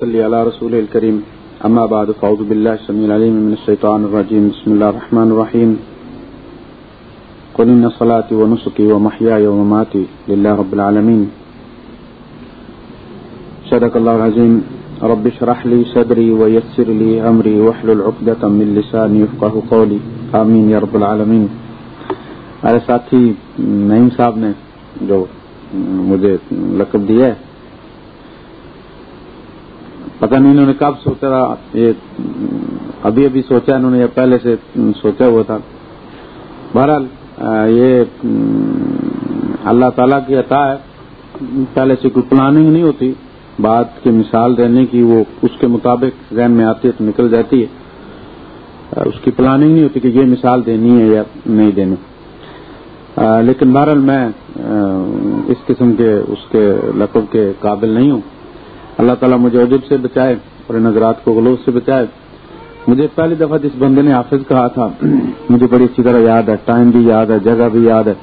صلی علی رسول الكریم اما بعد، فاعوذ باللہ السمیع العلیم من الشیطان الرجیم. بسم اللہ الرحمن الرحیم. قل ان صلاتي ونسكي ومحياي ومماتي لله رب العالمين صدق الله العظيم رب اشرح لي صدري ويسر لي امري واحلل عقدة من لساني يفقهوا قولي امين يا رب العالمين ارے ساتھی، نعیم صاحب نے جو مجھے لقب دیا ہے پتہ نہیں انہوں نے کب سوچا تھا یہ ابھی ابھی سوچا انہوں نے، یہ پہلے سے سوچا ہوا تھا۔ بہرحال یہ اللہ تعالیٰ کی عطا ہے۔ پہلے سے کوئی پلاننگ نہیں ہوتی۔ بات کی مثال دینے کی، وہ اس کے مطابق ذہن میں آتی ہے تو نکل جاتی ہے۔ اس کی پلاننگ نہیں ہوتی کہ یہ مثال دینی ہے یا نہیں دینی۔ لیکن بہرحال میں اس قسم کے، اس کے لقب کے قابل نہیں ہوں۔ اللہ تعالیٰ مجھے عجب سے بچائے اور نظرات کو غلوف سے بچائے۔ مجھے پہلی دفعہ جس بندے نے حافظ کہا تھا، مجھے بڑی اچھی طرح یاد ہے، ٹائم بھی یاد ہے، جگہ بھی یاد ہے۔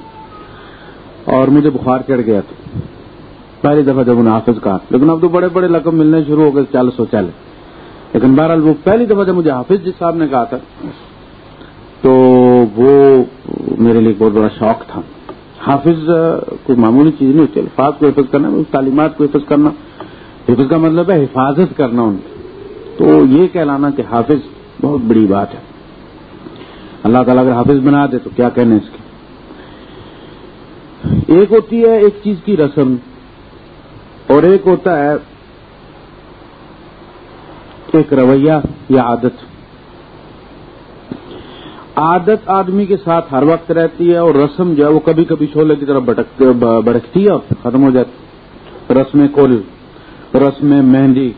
اور مجھے بخار چڑھ گیا تھا۔ پہلی دفعہ جب انہیں حافظ کہا، لیکن اب تو بڑے بڑے لقب ملنے شروع ہو گئے، چل سو چل۔ لیکن بہرحال وہ پہلی دفعہ جب مجھے حافظ جس صاحب نے کہا تھا، تو وہ میرے لیے بہت بڑا شوق تھا۔ حافظ کوئی معمولی چیز نہیں ہوتی، الفاظ کو حفظ کرنا، تعلیمات کو حفظ کرنا۔ حفظ کا مطلب ہے حفاظت کرنا ان کی۔ تو یہ کہلانا کہ حافظ بہت بڑی بات ہے۔ اللہ تعالیٰ اگر حافظ بنا دے تو کیا کہنے اس کے؟ ایک ہوتی ہے ایک چیز کی رسم اور ایک ہوتا ہے ایک رویہ یا عادت۔ عادت آدمی کے ساتھ ہر وقت رہتی ہے اور رسم جو ہے وہ کبھی کبھی شولے کی طرف بڑکتی ہے اور ختم ہو جاتی رسم کل۔ رسم مہندی،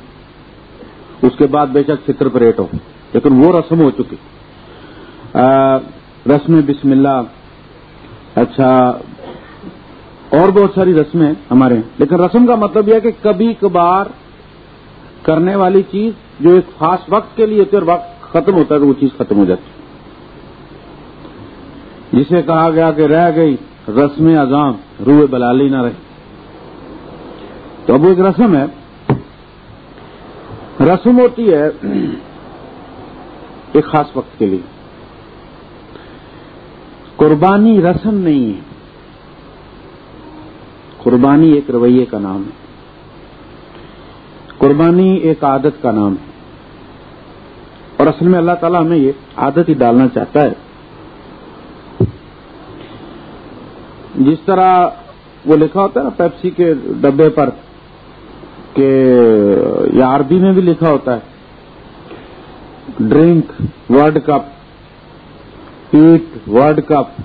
اس کے بعد بے شک چتر پریٹ ہو لیکن وہ رسم ہو چکی۔ رسم بسم اللہ اچھا اور بہت ساری رسمیں ہمارے لیکن رسم کا مطلب یہ ہے کہ کبھی کبھار کرنے والی چیز جو ایک خاص وقت کے لیے ہوتی ہے اور وقت ختم ہوتا ہے تو وہ چیز ختم ہو جاتی ہے۔ جسے کہا گیا کہ رہ گئی رسم اعظام روئے بلالی نہ رہی تو اب وہ ایک رسم ہے۔ رسم ہوتی ہے ایک خاص وقت کے لیے۔ قربانی رسم نہیں ہے۔ قربانی ایک رویے کا نام ہے۔ قربانی ایک عادت کا نام ہے۔ اور اصل میں اللہ تعالیٰ ہمیں یہ عادت ہی ڈالنا چاہتا ہے۔ جس طرح وہ لکھا ہوتا ہے نا پیپسی کے ڈبے پر کہ یا عربی میں بھی لکھا ہوتا ہے۔ Drink, world cup. Eat, world cup.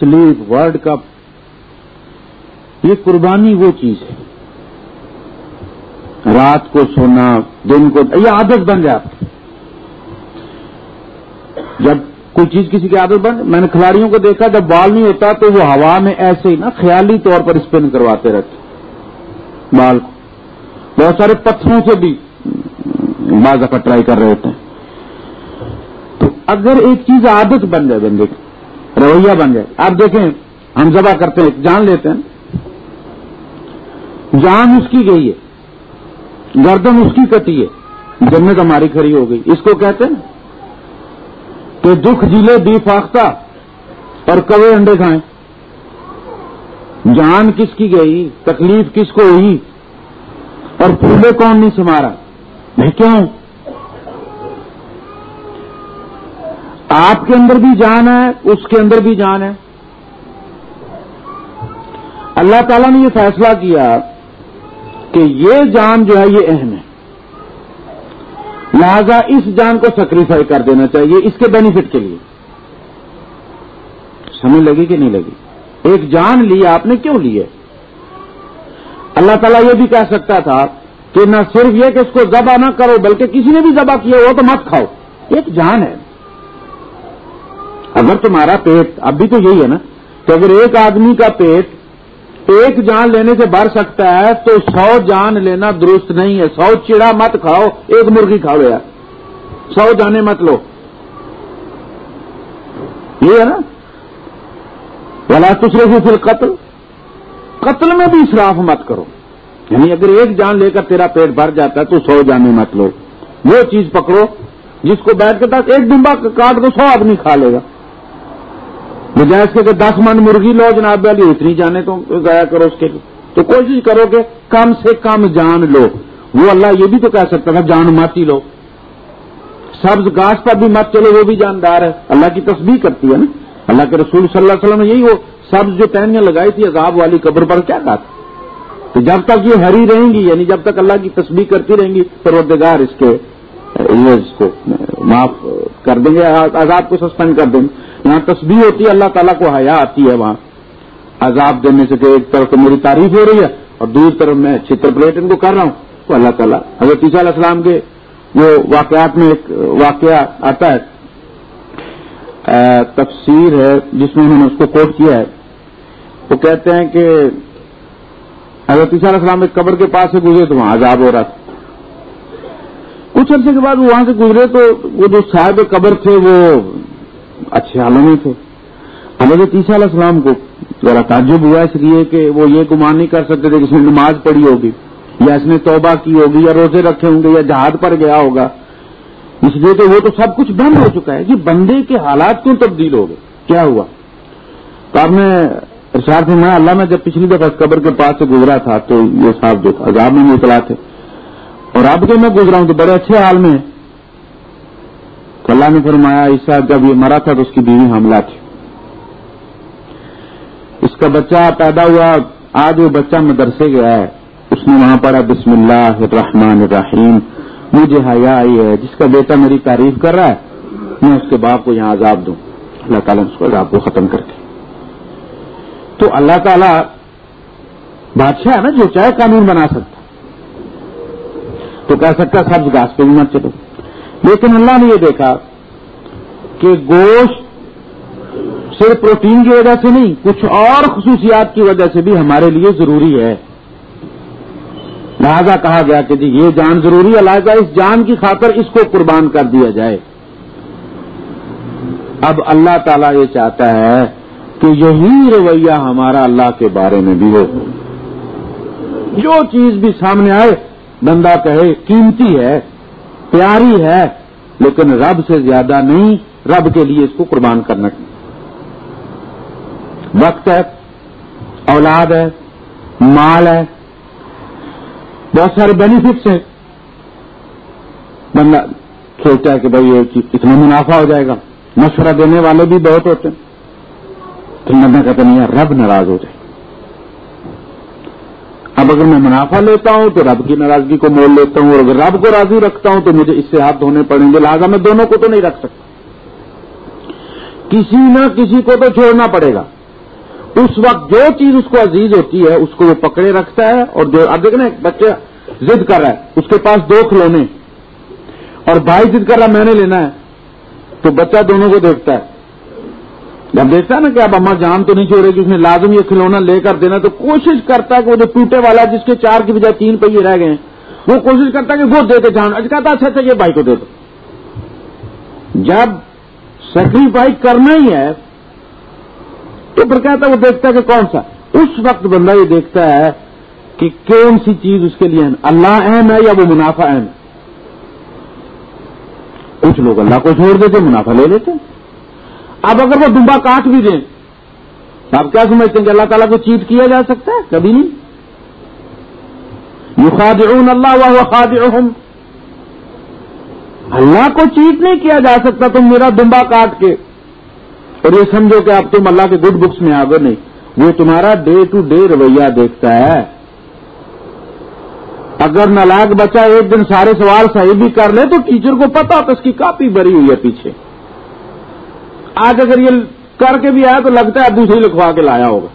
Sleep, world cup. یہ قربانی وہ چیز ہے۔ رات کو سونا، دن کو، یہ عادت بن جائے جب کوئی چیز کسی کی عادت بن، میں نے کھلاڑیوں کو دیکھا، جب بال نہیں ہوتا تو وہ ہوا میں ایسے ہی نا، خیالی طور پر اسپن کرواتے رہتے۔ بال کو۔ بہت سارے پتھروں سے بھی بعض دفعہ ٹرائی کر رہے ہوتے ہیں۔ تو اگر ایک چیز عادت بن جائے بندے کی، رویہ بن جائے، آپ دیکھیں، ہم ذبح کرتے ہیں، جان لیتے ہیں۔ جان اس کی گئی ہے، گردن اس کی کٹی ہے، جنت ہماری کھڑی ہو گئی۔ اس کو کہتے ہیں کہ دکھ جیلے بی فاختہ اور کوے انڈے کھائیں۔ جان کس کی گئی، تکلیف کس کو ہوئی؟ اور پھولے کون نہیں سمارا میں کیوں؟ آپ کے اندر بھی جان ہے، اس کے اندر بھی جان ہے۔ اللہ تعالیٰ نے یہ فیصلہ کیا کہ یہ جان جو ہے، یہ اہم ہے۔ لہذا اس جان کو سیکریفائی کر دینا چاہیے، اس کے بینیفٹ کے لیے۔ سمجھ لگی کہ نہیں لگی؟ ایک جان لی، آپ نے کیوں لی ہے؟ اللہ تعالیٰ یہ بھی کہہ سکتا تھا کہ نہ صرف یہ کہ اس کو ذبح نہ کرو، بلکہ کسی نے بھی ذبح کیا ہو تو مت کھاؤ۔ ایک جان ہے۔ اگر تمہارا پیٹ، اب بھی تو یہی ہے نا کہ اگر ایک آدمی کا پیٹ ایک جان لینے سے بڑھ سکتا ہے، تو سو جان لینا درست نہیں ہے۔ سو چڑا مت کھاؤ، ایک مرغی کھاؤ یار۔ سو جانے مت لو۔ یہ ہے نا۔ بلا دوسرے سے پھر قتل قتل میں بھی اسراف مت کرو۔ یعنی اگر ایک جان لے کر تیرا پیٹ بھر جاتا ہے تو سو جانے مت لو۔ وہ چیز پکڑو جس کو بیٹھ کے تک ایک ڈمبا کاٹ دو سو آدمی کھا لے گا۔ بجائے اس کے دس من مرغی لو جناب والی اتنی جانے تو ضائع کرو اس کے۔ لیے تو کوشش کرو کہ کم سے کم جان لو۔ وہ اللہ یہ بھی تو کہہ سکتا تھا، جان مت ہی لو۔ سبز گاس پر بھی مت چلو، وہ بھی جاندار ہے۔ اللہ کی تصویر کرتی ہے نا۔ اللہ کے رسول صلی اللہ علیہ وسلم نے یہی وہ سبز جو ٹہنیاں لگائی تھی عذاب والی قبر پر کیا کہا تھا تو جب تک یہ ہری رہیں گی یعنی جب تک اللہ کی تصویر کرتی رہیں گی، پروردگار اس کے اس کو معاف کر دیں گے، عذاب کو سسپینڈ کر دیں گے۔ یہاں تصویر ہوتی ہے، اللہ تعالیٰ کو حیا آتی ہے وہاں۔ عذاب دینے سے کہ ایک طرف تو میری تعریف ہو رہی ہے اور دوسری طرف میں چتر پلیٹ ان کو کر رہا ہوں۔ تو اللہ تعالیٰ، حضرت عیسیٰ علیہ السلام کے وہ واقعات میں ایک واقعہ آتا ہے۔ تفسیر ہے، جس میں انہوں نے اس کو کوٹ کیا ہے۔ وہ کہتے ہیں کہ حضرت علیہ السلام ایک قبر کے پاس سے گزرے تو وہاں، عذاب ہو رہا تھا۔ کچھ عرصے کے بعد وہ وہاں سے گزرے تو وہ جو صاحب قبر تھے وہ اچھے حالوں میں تھے۔ حضرت عیسیٰ علیہ السلام کو ذرا تعجب ہوا اس لیے کہ وہ یہ گمان نہیں کر سکتے تھے کہ اس نے نماز پڑھی ہوگی، یا اس نے توبہ کی ہوگی، یا روزے رکھے ہوں گے، یا جہاد پر گیا ہوگا۔ اس لیے کہ وہ تو سب کچھ بند ہو چکا ہے۔ کہ بندے کے حالات کیوں تبدیل ہو گئے؟ کیا ہوا؟ تو آپ نے ارشاد میں اللہ میں جب پچھلی دفعہ قبر کے پاس سے گزرا تھا تو یہ صاحب جو عذاب میں مبتلا تھے۔ اور اب کے میں گزرا ہوں تو بڑے اچھے حال میں تو اللہ نے فرمایا عیسا جب یہ مرا تھا تو اس کی بیوی حاملہ تھی۔ اس کا بچہ پیدا ہوا، آج وہ بچہ مدرسے گیا ہے۔ اس نے وہاں پڑھا، بسم اللہ الرحمن الرحیم، مجھے حیا آئی ہے، جس کا بیٹا میری تعریف کر رہا ہے، میں اس کے باپ کو یہاں عذاب دوں۔ اللہ تعالیٰ اس کو عذاب کو ختم کر کے تو اللہ تعالیٰ بادشاہ ہے نا جو چاہے قانون بنا سکتا تو کہہ سکتا سبز گاس پہ بھی مت چلو۔ لیکن اللہ نے یہ دیکھا کہ گوشت صرف پروٹین کی وجہ سے نہیں، کچھ اور خصوصیات کی وجہ سے بھی ہمارے لیے ضروری ہے۔ لہذا کہا گیا کہ جی یہ جان ضروری ہے، لہذا اس جان کی خاطر اس کو قربان کر دیا جائے۔ اب اللہ تعالیٰ یہ چاہتا ہے کہ یہی رویہ ہمارا اللہ کے بارے میں بھی ہو۔ جو چیز بھی سامنے آئے، بندہ کہے، قیمتی ہے، پیاری ہے، لیکن رب سے زیادہ نہیں، رب کے لیے اس کو قربان کرنا۔ وقت ہے، اولاد ہے، مال ہے، بہت سارے بینیفٹس ہیں۔ بندہ سوچتا ہے کہ بھائی یہ اتنا منافع ہو جائے گا۔ مشورہ دینے والے بھی بہت ہوتے ہیں۔ تو بندہ کہتا نہیں رب ناراض ہو جائے۔ اب اگر میں منافع لیتا ہوں تو رب کی ناراضگی کو مول لیتا ہوں، اور اگر رب کو راضی رکھتا ہوں تو مجھے اس سے ہاتھ دھونے پڑیں گے۔ لہٰذا میں دونوں کو تو نہیں رکھ سکتا۔ کسی نہ کسی کو تو چھوڑنا پڑے گا۔ اس وقت جو چیز اس کو عزیز ہوتی ہے، اس کو وہ پکڑے رکھتا ہے، اور جو اب دیکھنا بچے ضد کر رہا ہے، اس کے پاس دو کھلونے۔ اور بھائی ضد کر رہا میں نے لینا ہے۔ تو بچہ دونوں کو دیکھتا ہے۔ جب دیکھتا ہے نا کہ اب اما جان تو نہیں چھوڑے گی اس نے لازم یہ کھلونا لے کر دینا، تو کوشش کرتا ہے کہ وہ جو ٹوٹے والا جس کے چار کی بجائے تین پہیے رہ گئے ہیں، وہ کوشش کرتا ہے کہ وہ دے کے جان۔ اچھا کہتا اچھا اچھا یہ بھائی کو دے دو۔ جب سیکریفائی کرنا ہی ہے، تو پھر کہتا ہے، وہ دیکھتا ہے کہ کون سا۔ اس وقت بندہ یہ دیکھتا ہے کہ کون سی چیز اس کے لیے اللہ اہم ہے یا وہ منافع اہم ہے؟ کچھ لوگ اللہ کو چھوڑ دیتے، منافع لے لیتے۔ اب اگر وہ ڈبا کاٹ بھی دیں، تو آپ کیا سمجھتے ہیں کہ اللہ تعالیٰ کو چیٹ کیا جا سکتا ہے؟ کبھی نہیں۔ یو اللہ وہ خاد اللہ کو چیٹ نہیں کیا جا سکتا تم میرا دمبا کاٹ کے۔ اور یہ سمجھو کہ اب تم اللہ کے گڈ بکس میں آگے نہیں۔ وہ تمہارا ڈے ٹو ڈے رویہ دیکھتا ہے۔ اگر نلاک بچہ ایک دن سارے سوال صحیح بھی کر لے، تو ٹیچر کو پتا تو اس کی کاپی بری ہوئی ہے پیچھے۔ آج اگر یہ کر کے بھی آیا تو لگتا ہے دوسری لکھوا کے لایا ہوگا۔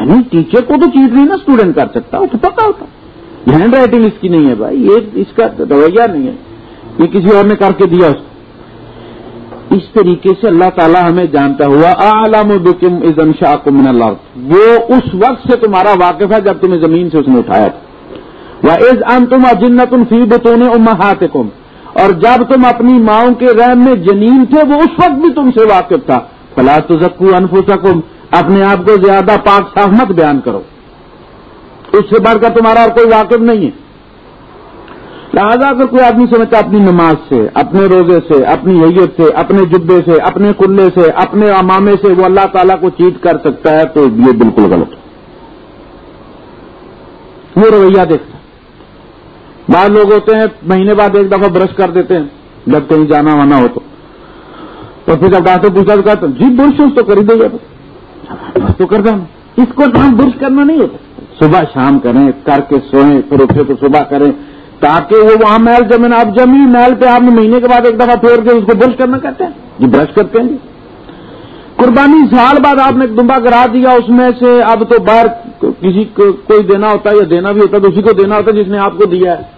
یعنی ٹیچر کو تو چیز نہیں نا اسٹوڈنٹ کر سکتا، وہ تو پتا ہوتا۔ ہینڈ رائٹنگ اس کی نہیں ہے بھائی، یہ اس کا رویہ نہیں ہے۔ یہ کسی اور نے کر کے دیا اس کو۔ اس طریقے سے اللہ تعالیٰ ہمیں جانتا ہوا عالم بکم ازم شاہ کمن اللہ وہ اس وقت سے تمہارا واقف ہے جب تمہیں زمین سے اس نے اٹھایا تھا۔ وہ از ان تم جنت فی بتون امہات کم اور جب تم اپنی ماؤں کے رحم میں جنین تھے، وہ اس وقت بھی تم سے واقف تھا۔ فلا تو زکو انفو اپنے آپ کو زیادہ پاک صاف مت بیان کرو۔ اس سے بڑھ کر تمہارا اور کوئی واقف نہیں ہے۔ لہذا اگر کوئی آدمی سمجھتا اپنی نماز سے، اپنے روزے سے، اپنی حیت سے، اپنے جبے سے، اپنے کلے سے، اپنے امامے سے وہ اللہ تعالیٰ کو چیٹ کر سکتا ہے، تو یہ بالکل غلط ہے۔ وہ رویہ دیکھتا بعض لوگ ہوتے ہیں، مہینے بعد ایک دفعہ برش کر دیتے ہیں، جب کہیں جانا وانا ہو تو۔ پھر جب ڈاکٹر پوچھا تو کہتے جی برش تو کر ہی دے گا تو۔ کر دیں اس کو کام برش کرنا نہیں ہوتا۔ صبح شام کریں، کر کے سوئیں، پھر اٹھے تو صبح کریں، تاکہ وہ وہاں محل جمین آپ جمی محل پہ آپ نے مہینے کے بعد ایک دفعہ پھیر کے اس کو برش کرنا کہتے ہیں۔ جی برش کرتے ہیں جی۔ قربانی سال بعد آپ نے دمبا کرا دیا، اس میں سے اب تو باہر کسی کو کوئی دینا ہوتا ہے یا دینا بھی ہوتا ہے تو اسی کو دینا ہوتا ہے جس نے آپ کو دیا ہے۔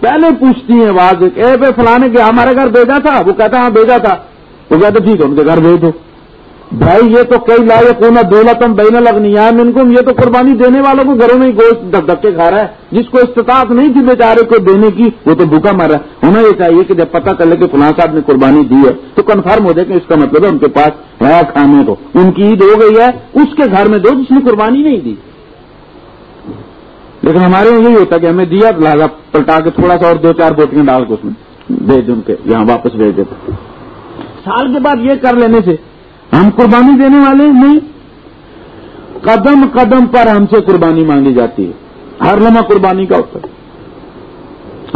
پہلے پوچھتی ہیں آواز اے پہ فلانے کے ہمارے گھر بھیجا تھا؟ وہ کہتا ہاں بھیجا تھا۔ وہ کہتے ٹھیک ہے، ان کے گھر بھیج دو بھائی، یہ تو کئی لا کون دولتم بین الگنیا منکم یہ تو قربانی دینے والوں کو گھروں میں گوشت دھک دھکے کھا رہا ہے۔ جس کو استطاعت نہیں تھی بیچارے کو دینے کی، وہ تو بھوکا مر رہا ہے۔ انہیں یہ چاہیے کہ جب پتہ کر لے کہ فلاں صاحب نے قربانی دی ہے، تو کنفرم ہو جائے کہ اس کا مطلب ہے ان کے پاس ہے کھانے کو۔ ان کی عید ہو گئی ہے، اس کے گھر میں دو جس نے قربانی نہیں دی۔ لیکن ہمارے یہاں یہی ہوتا کہ ہمیں دیا لہٰذا پلٹا کے تھوڑا سا اور دو چار بوٹیاں ڈال کے اس میں بھیج ان کے یہاں واپس بھیج دیتے سال کے بعد یہ کر لینے سے ہم قربانی دینے والے نہیں۔ قدم قدم پر ہم سے قربانی مانگی جاتی ہے۔ ہر لمحہ قربانی کا ہوتا ہے۔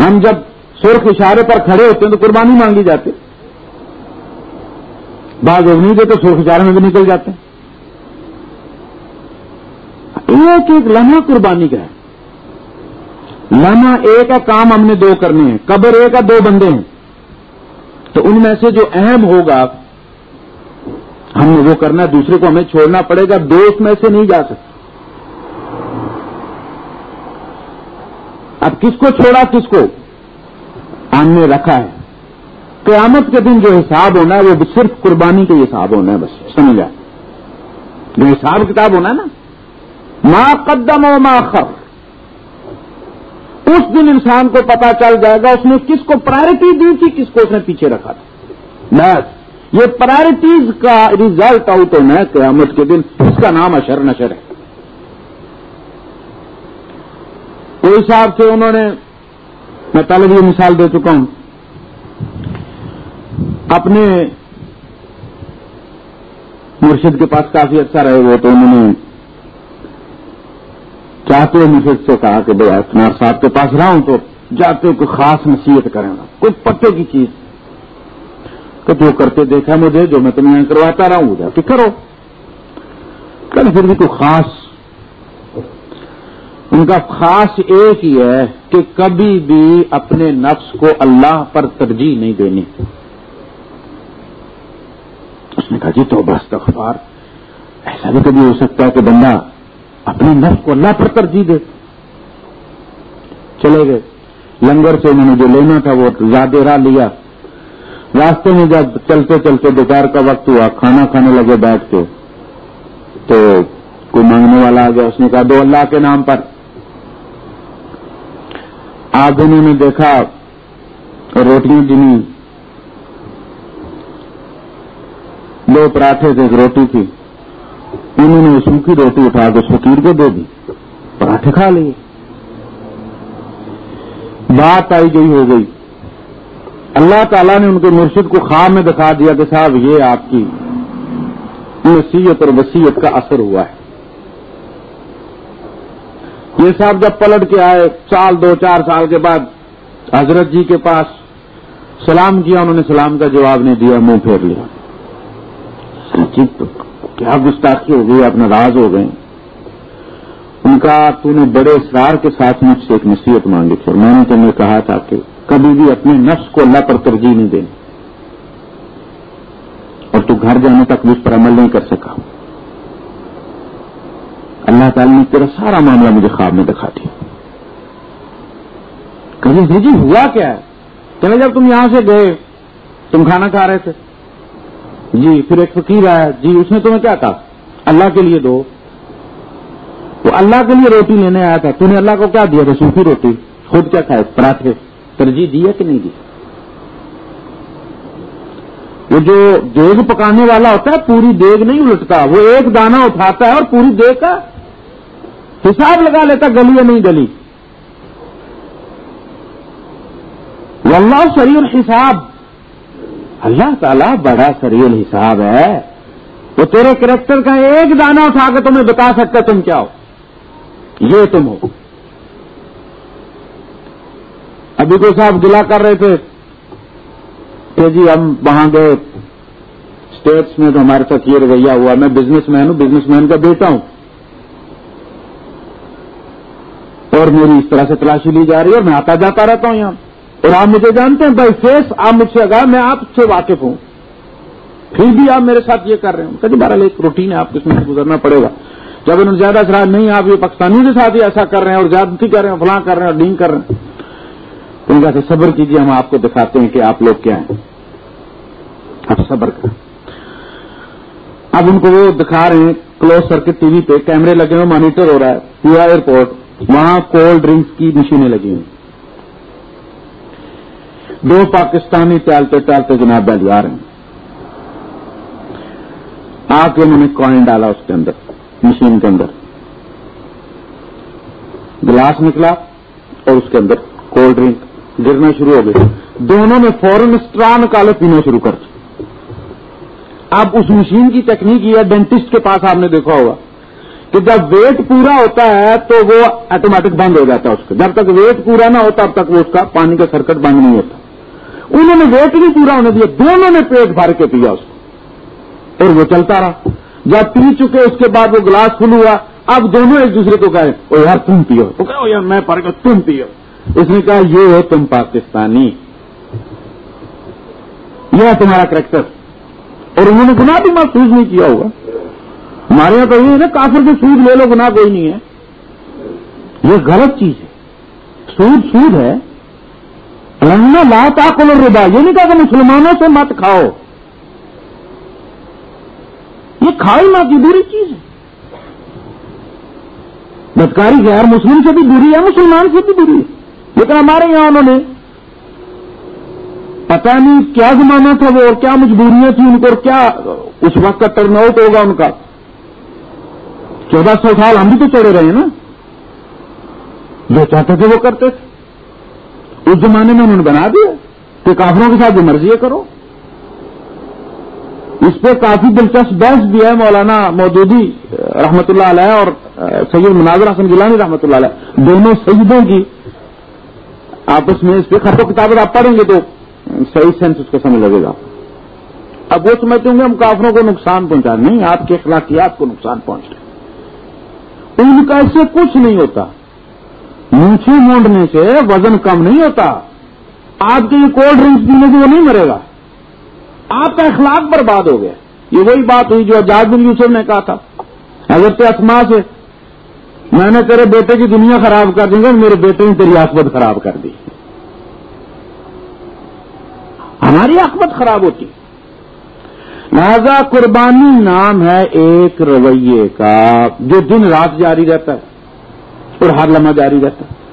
ہم جب سرخ اشارے پر کھڑے ہوتے ہیں تو قربانی مانگی جاتی بعض نہیں دیتے سرخ اشارے میں بھی نکل جاتے ہیں۔ ایک ایک لمحہ قربانی کا ہے۔ لمحہ ایک کا کام ہم نے دو کرنے ہیں، قبر ایک کا دو بندے ہیں۔ تو ان میں سے جو اہم ہوگا، ہم نے وہ کرنا ہے، دوسرے کو ہمیں چھوڑنا پڑے گا، دوست میں سے نہیں جا سکتے اب کس کو چھوڑا، کس کو؟ ہم نے رکھا ہے۔ قیامت کے دن جو حساب ہونا ہے، وہ صرف قربانی کے حساب ہونا ہے، بس سمجھا جو حساب کتاب ہونا ہے نا۔ ماں قدم و ماں خف۔ اس دن انسان کو پتا چل جائے گا اس نے کس کو پرائرٹی دی تھی، کس کو اس نے پیچھے رکھا تھا۔ بس، یہ پرائرٹیز کا ریزلٹ آؤٹ ہونا ہے قیامت کے دن۔ اس کا نام اشر نشر ہے۔ کوئی صاحب سے انہوں نے، میں پہلے بھی مثال دے چکا ہوں۔ اپنے مرشد کے پاس کافی اچھا رہے وہ تو انہوں نے چاہتے ہو مجھے سے کہا کہ بھائی اتنا صاحب کے پاس رہا ہوں تو جاتے کوئی خاص نصیحت کریں گا، کوئی پتے کی چیز۔ کہ جو کرتے دیکھا مجھے، جو میں تمہیں کرواتا رہا ہوں جا کرو۔ کل پھر بھی کوئی خاص۔ ان کا خاص ایک ہی ہے کہ کبھی بھی اپنے نفس کو اللہ پر ترجیح نہیں دینی۔ اس نے کہا جی تو بس تخبار ایسا بھی کبھی ہو سکتا ہے کہ بندہ اپنے نفس کو اللہ پر ترجیح دے۔ چلے گئے۔ لنگر سے انہوں نے جو لینا تھا وہ زیادہ راہ لیا۔ راستے میں جب چلتے چلتے دوپہر کا وقت ہوا، کھانا کھانے لگے بیٹھ کے، تو کوئی مانگنے والا آ گیا، اس نے کہا، دو اللہ کے نام پر۔ آج انہوں نے دیکھا، روٹیاں جنی دو پراٹھے تھے، ایک روٹی تھی۔ انہوں نے سوکھی روٹی اٹھا کے فقیر کو دے دی۔ پراٹھے کھا لیے۔ بات آئی گئی ہو گئی۔ اللہ تعالیٰ نے ان کے مرشد کو خواب میں دکھا دیا کہ صاحب، یہ آپ کی نصیحت اور وسیعت کا اثر ہوا ہے۔ یہ صاحب جب پلٹ کے آئے، سال، دو، چار سال کے بعد حضرت جی کے پاس سلام کیا، انہوں نے سلام کا جواب نہیں دیا، منہ پھیر لیا۔ کیا گستاخی ہو گئی آپ ناراض ہو گئے ان کا تو نے بڑے اصرار کے ساتھ مجھ سے ایک نصیحت مانگی تھی اور میں نے تمہیں کہا تھا کہ کبھی بھی اپنے نفس کو اللہ پر ترجیح نہیں دینی اور تو گھر جانے تک اس پر عمل نہیں کر سکا۔ اللہ تعالی نے تیرا سارا معاملہ مجھے خواب میں دکھا دیا۔ کبھی جی ہوا کیا ہے؟ چلے جب تم یہاں سے گئے، تم کھانا کھا رہے تھے۔ جی پھر ایک فقیر آیا جی اس نے تمہیں کیا کہا؟ اللہ کے لیے دو۔ وہ اللہ کے لیے روٹی لینے آیا تھا تم نے اللہ کو کیا دیا؟ تھا سوکھی روٹی۔ خود کیا کھائے؟ پراٹھے۔ ترجیح دیا کہ نہیں دی؟ وہ جو دیگ پکانے والا ہوتا ہے، پوری دیگ نہیں الٹتا۔ وہ ایک دانہ اٹھاتا ہے اور پوری دیگ کا حساب لگا لیتا، گلی یا نہیں گلی۔ واللہ سری الحساب۔ اللہ تعالیٰ بڑا سری الحساب ہے۔ وہ تیرے کریکٹر کا ایک دانہ اٹھا کے تمہیں بتا سکتا تم کیا ہو؟ یہ تم ہو۔ ابھی تو صاحب گلا کر رہے تھے کہ جی ہم وہاں گئے۔ اسٹیٹس میں تو ہمارے ساتھ یہ رویہ ہوا۔ میں بزنس مین ہوں بزنس مین کا بیٹا ہوں۔ اور میری اس طرح سے تلاشی لی جا رہی ہے اور میں آتا جاتا رہتا ہوں یہاں۔ اور آپ مجھے جانتے ہیں، بھائی فیس آپ مجھ سے اگر میں آپ سے واقف ہوں۔ پھر بھی آپ میرے ساتھ یہ کر رہے ہیں۔ کبھی بہرحال ایک روٹین ہے، آپ کو اس میں گزرنا پڑے گا۔ جب انہوں نے زیادہ اثرات نہیں، آپ یہ پاکستانیوں کے ساتھ ہی ایسا کر رہے ہیں اور زیادتی کر رہے ہیں، فلاں کر رہے ہیں اور ڈینگ کر رہے ہیں۔ ان کا صبر کیجیے، ہم آپ کو دکھاتے ہیں کہ آپ لوگ کیا ہیں۔ اب صبر کر اب ان کو وہ دکھا رہے ہیں، کلوز سرکٹ ٹی وی پہ، کیمرے لگے ہوئے، مانیٹر ہو رہا ہے، پورا ایئرپورٹ، وہاں کولڈ ڈرنکس کی مشینیں لگی ہوئی۔ دو پاکستانی ٹالتے ٹالتے جناب بیل آ رہے ہیں۔ آ کے انہوں نے کوائن ڈالا اس کے اندر مشین کے اندر۔ گلاس نکلا اور اس کے اندر کولڈ ڈرنک گرنا شروع ہو گئے۔ دونوں نے فورن اسٹرا نکالے پینا شروع کر دیا اب اس مشین کی تکنیک یہ ڈینٹسٹ کے پاس آپ نے دیکھا ہوگا کہ جب ویٹ پورا ہوتا ہے تو وہ آٹومیٹک بند ہو جاتا ہے اس کا۔ جب تک ویٹ پورا نہ ہوتا، اب تک وہ اس کا پانی کا سرکٹ بند نہیں ہوتا۔ انہوں نے ویٹ بھی پورا ہونے دیا، دونوں نے پیٹ بھر کے پیا اس کو۔ اور وہ چلتا رہا۔ جب پی چکے، اس کے بعد وہ گلاس کھل ہوا۔ اب دونوں ایک دوسرے کو کہے او یار، تم پیو۔ تو کہ یار، میں پڑھ گیا، تم پیو۔ اس نے کہا، یہ ہو تم پاکستانی۔ یہ ہے تمہارا کریکٹر۔ اور انہوں نے گناہ بھی محسوس نہیں کیا ہوگا۔ ہمارے یہاں تو یہ ہے نا، کافر سے سود لے لو، گناہ کوئی نہیں ہے۔ یہ غلط چیز ہے۔ سود سود ہے۔ اللہ لا تاکل ربا یہ نہیں کہا کہ مسلمانوں سے مت کھاؤ. یہ کھائی ماں کی بری چیز ہے۔ بدکاری غیر مسلم سے بھی بری ہے، مسلمان سے بھی بری ہے۔ لیکن ہمارے یہاں انہوں نے پتہ نہیں کیا زمانہ تھا وہ اور کیا مجبوریاں تھیں ان کو اور کیا اس وقت کا ٹرن آؤٹ ہوگا ان کا۔ چودہ سو سال ہم بھی تو چڑے رہے ہیں نا۔ جو چاہتے تھے وہ کرتے تھے۔ اس زمانے میں انہوں نے بنا دیا کہ کافروں کے ساتھ جو مرضی ہے کرو۔ اس پہ کافی دلچسپ بحث بھی ہے، مولانا مودودی رحمت اللہ علیہ اور سید مناظر حسن گیلانی رحمت اللہ علیہ۔ دونوں سیدوں کی آپس میں اس پہ خط و کتابیں آپ پڑھیں گے تو صحیح سینس اس کو سمجھ لگے گا۔ اب وہ سمجھتے ہوں گے ہم کافروں کو نقصان پہنچا۔ نہیں، آپ کے اخلاقیات کو نقصان پہنچ رہے ان کا اس سے کچھ نہیں ہوتا۔ مونچھی مونڈنے سے وزن کم نہیں ہوتا۔ آپ کے یہ کولڈ ڈرنکس پینے سے وہ نہیں مرے گا۔ آپ کا اخلاق برباد ہو گیا۔ یہ وہی بات ہوئی جو اجاز بن یوسف نے کہا تھا۔ حضرت اسما سے، میں نے تیرے بیٹے کی دنیا خراب کر دوں گا میرے بیٹے نے تیری آسمت خراب کر دی۔ ہماری آکمت خراب ہوتی۔ لہذا قربانی نام ہے ایک رویے کا، جو دن رات جاری رہتا ہے۔ اور ہر لمحہ جاری رہتا۔ ہے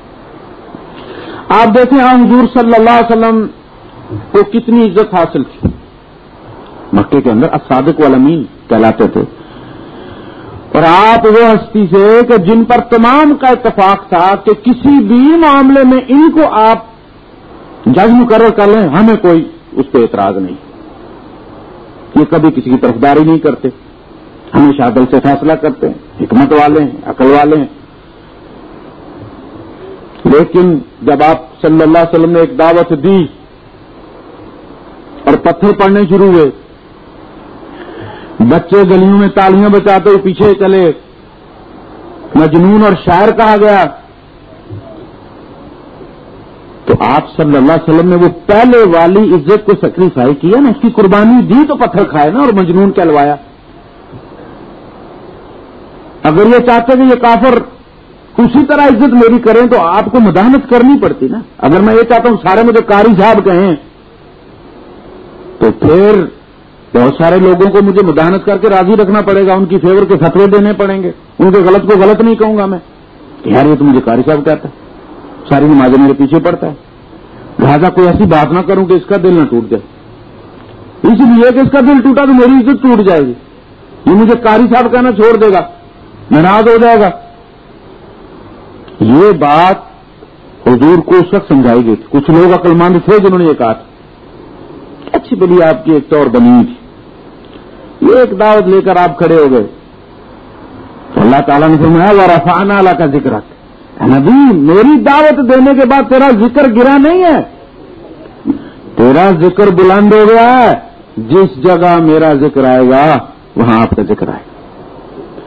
آپ دیکھیں حضور صلی اللہ علیہ وسلم کو کتنی عزت حاصل تھی مکے کے اندر اسادق والمین کہلاتے تھے۔ اور آپ وہ ہستی سے کہ جن پر تمام کا اتفاق تھا کہ کسی بھی معاملے میں ان کو آپ جج مقرر کر لیں، ہمیں کوئی اس پہ اعتراض نہیں۔ یہ کبھی کسی کی طرفداری نہیں کرتے۔ ہمیشہ عدل سے فیصلہ کرتے ہیں، حکمت والے ہیں، عقل والے ہیں۔ لیکن جب آپ صلی اللہ علیہ وسلم نے ایک دعوت دی اور پتھر پڑنے شروع ہوئے، بچے گلیوں میں تالیاں بچاتے ہوئے پیچھے چلے، مجنون اور شاعر کہا گیا۔ تو آپ صلی اللہ علیہ وسلم نے وہ پہلے والی عزت کو سیکریفائی کیا نا، اس کی قربانی دی تو پتھر کھائے نا اور مجنون کہلوایا۔ اگر یہ چاہتے کہ یہ کافر اسی طرح عزت میری کریں تو آپ کو مداحت کرنی پڑتی نا۔ اگر میں یہ چاہتا ہوں سارے مجھے کاری صاحب کہیں، تو پھر بہت سارے لوگوں کو مجھے مداحت کر کے راضی رکھنا پڑے گا، ان کی فیور کے فتوے دینے پڑیں گے۔ ان کے غلط کو غلط نہیں کہوں گا میں۔ یار یہ تو مجھے کاری صاحب کہتا ہے۔ ساری نمازیں میرے پیچھے پڑتا ہے۔ لہٰذا کوئی ایسی بات نہ کروں کہ اس کا دل نہ ٹوٹ جائے۔ اس لیے کہ اس کا دل ٹوٹا تو میری عزت ٹوٹ جائے گی۔ یہ مجھے کاری صاحب کہنا چھوڑ دے گا، ناراض ہو جائے گا۔ یہ بات حضور کو اس وقت سمجھائی گئی تھی۔ کچھ لوگ عقل مند تھے جنہوں نے یہ کہا تھا۔ اچھی بلی آپ کی ایک طور بنی تھی۔ یہ ایک دعوت لے کر آپ کھڑے ہو گئے۔ تو اللہ تعالیٰ نے فرمایا وہ رفانہ اللہ کا ذکر نبی، میری دعوت دینے کے بعد تیرا ذکر گرا نہیں ہے۔ تیرا ذکر بلند ہو گیا ہے۔ جس جگہ میرا ذکر آئے گا، وہاں آپ کا ذکر آئے گا۔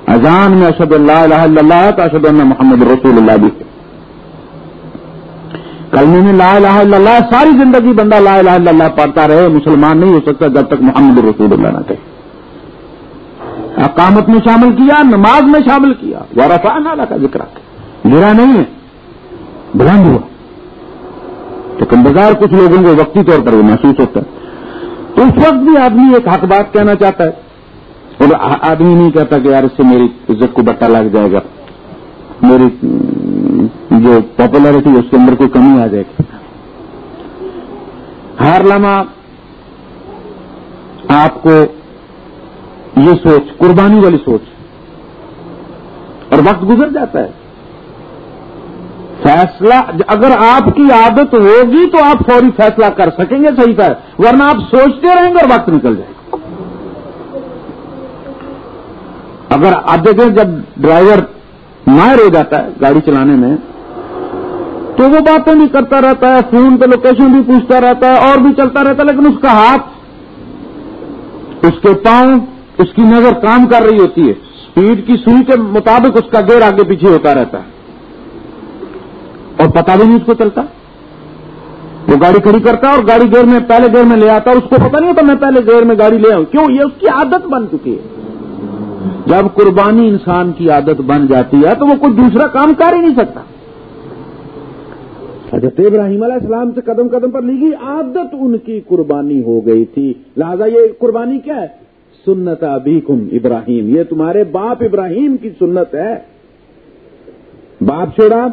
اذان میں اشد اللہ الہ الا اللہ تو اشد اللہ محمد رسول اللہ بھی۔ کل میں لا الہ الا اللہ ساری زندگی بندہ لا الہ الا اللہ پڑھتا رہے، مسلمان نہیں ہو سکتا جب تک محمد رسول اللہ نہ کہے۔ اقامت میں شامل کیا، نماز میں شامل کیا۔ وہ نالا کا ذکر گرا نہیں ہے، بلند ہوا۔ لیکن بازار کچھ لوگوں کو وقتی طور پر وہ محسوس ہوتا ہے۔ تو اس وقت بھی آدمی ایک حق بات کہنا چاہتا ہے۔ اور آدمی نہیں کہتا کہ یار اس سے میری عزت کو بٹا لگ جائے گا۔ میری جو پاپولرٹی اس کے اندر کوئی کمی آ جائے گی۔ ہر لمحہ آپ کو یہ سوچ، قربانی والی سوچ، اور وقت گزر جاتا ہے۔ فیصلہ، اگر آپ کی عادت ہوگی تو آپ فوری فیصلہ کر سکیں گے، صحیح پر ورنہ آپ سوچتے رہیں گے اور وقت نکل جائے گا۔ اگر آپ دیکھیں جب ڈرائیور ماہر ہو جاتا ہے گاڑی چلانے میں، تو وہ باتیں بھی کرتا رہتا ہے، فون پہ لوکیشن بھی پوچھتا رہتا ہے، اور بھی چلتا رہتا ہے، لیکن اس کا ہاتھ، اس کے پاؤں، اس کی نظر کام کر رہی ہوتی ہے۔ اسپیڈ کی سوئی کے مطابق اس کا گیر آگے پیچھے ہوتا رہتا ہے۔ اور پتا بھی نہیں اس کو چلتا۔ وہ گاڑی کھڑی کرتا ہے اور گاڑی گیئر میں پہلے گیئر میں لے آتا ہے اس کو پتا نہیں ہوتا میں پہلے گیئر میں گاڑی لے آؤں۔ کیوں؟ یہ اس کی عادت بن چکی ہے۔ جب قربانی انسان کی عادت بن جاتی ہے تو وہ کوئی دوسرا کام کر ہی نہیں سکتا۔ حضرت ابراہیم علیہ السلام سے قدم قدم پر لی گئی عادت ان کی قربانی ہو گئی تھی۔ لہذا یہ قربانی کیا ہے؟ سنت ابیکم ابراہیم۔ یہ تمہارے باپ ابراہیم کی سنت ہے۔ باپ چھوڑا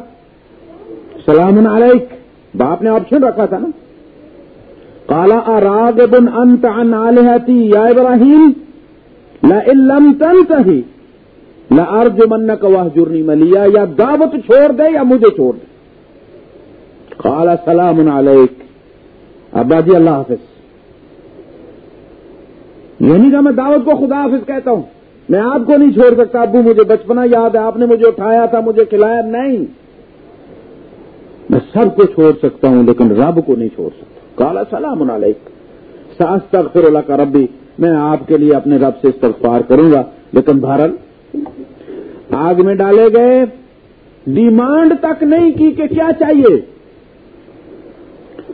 سلام علیک۔ باپ نے آپشن رکھا تھا نا۔ کالا اراغ بن انت ان یا ابراہیم؟ لم تنت ہی لرج من کا جرنی ملیا یا دعوت چھوڑ دے یا مجھے چھوڑ دے. کالا سلام علیک. ابا جی اللہ حافظ. یعنی یہ نہیں میں دعوت کو خدا حافظ کہتا ہوں. میں آپ کو نہیں چھوڑ سکتا. ابو مجھے بچپنا یاد ہے. آپ نے مجھے اٹھایا تھا، مجھے کھلایا. نہیں. میں سب کو چھوڑ سکتا ہوں، لیکن رب کو نہیں چھوڑ سکتا. کالا سلام علیک. ساس تک پھر اللہ کا ربی. میں آپ کے لیے اپنے رب سے استغفار کروں گا. لیکن بھارت آگ میں ڈالے گئے، ڈیمانڈ تک نہیں کی کہ کیا چاہیے؟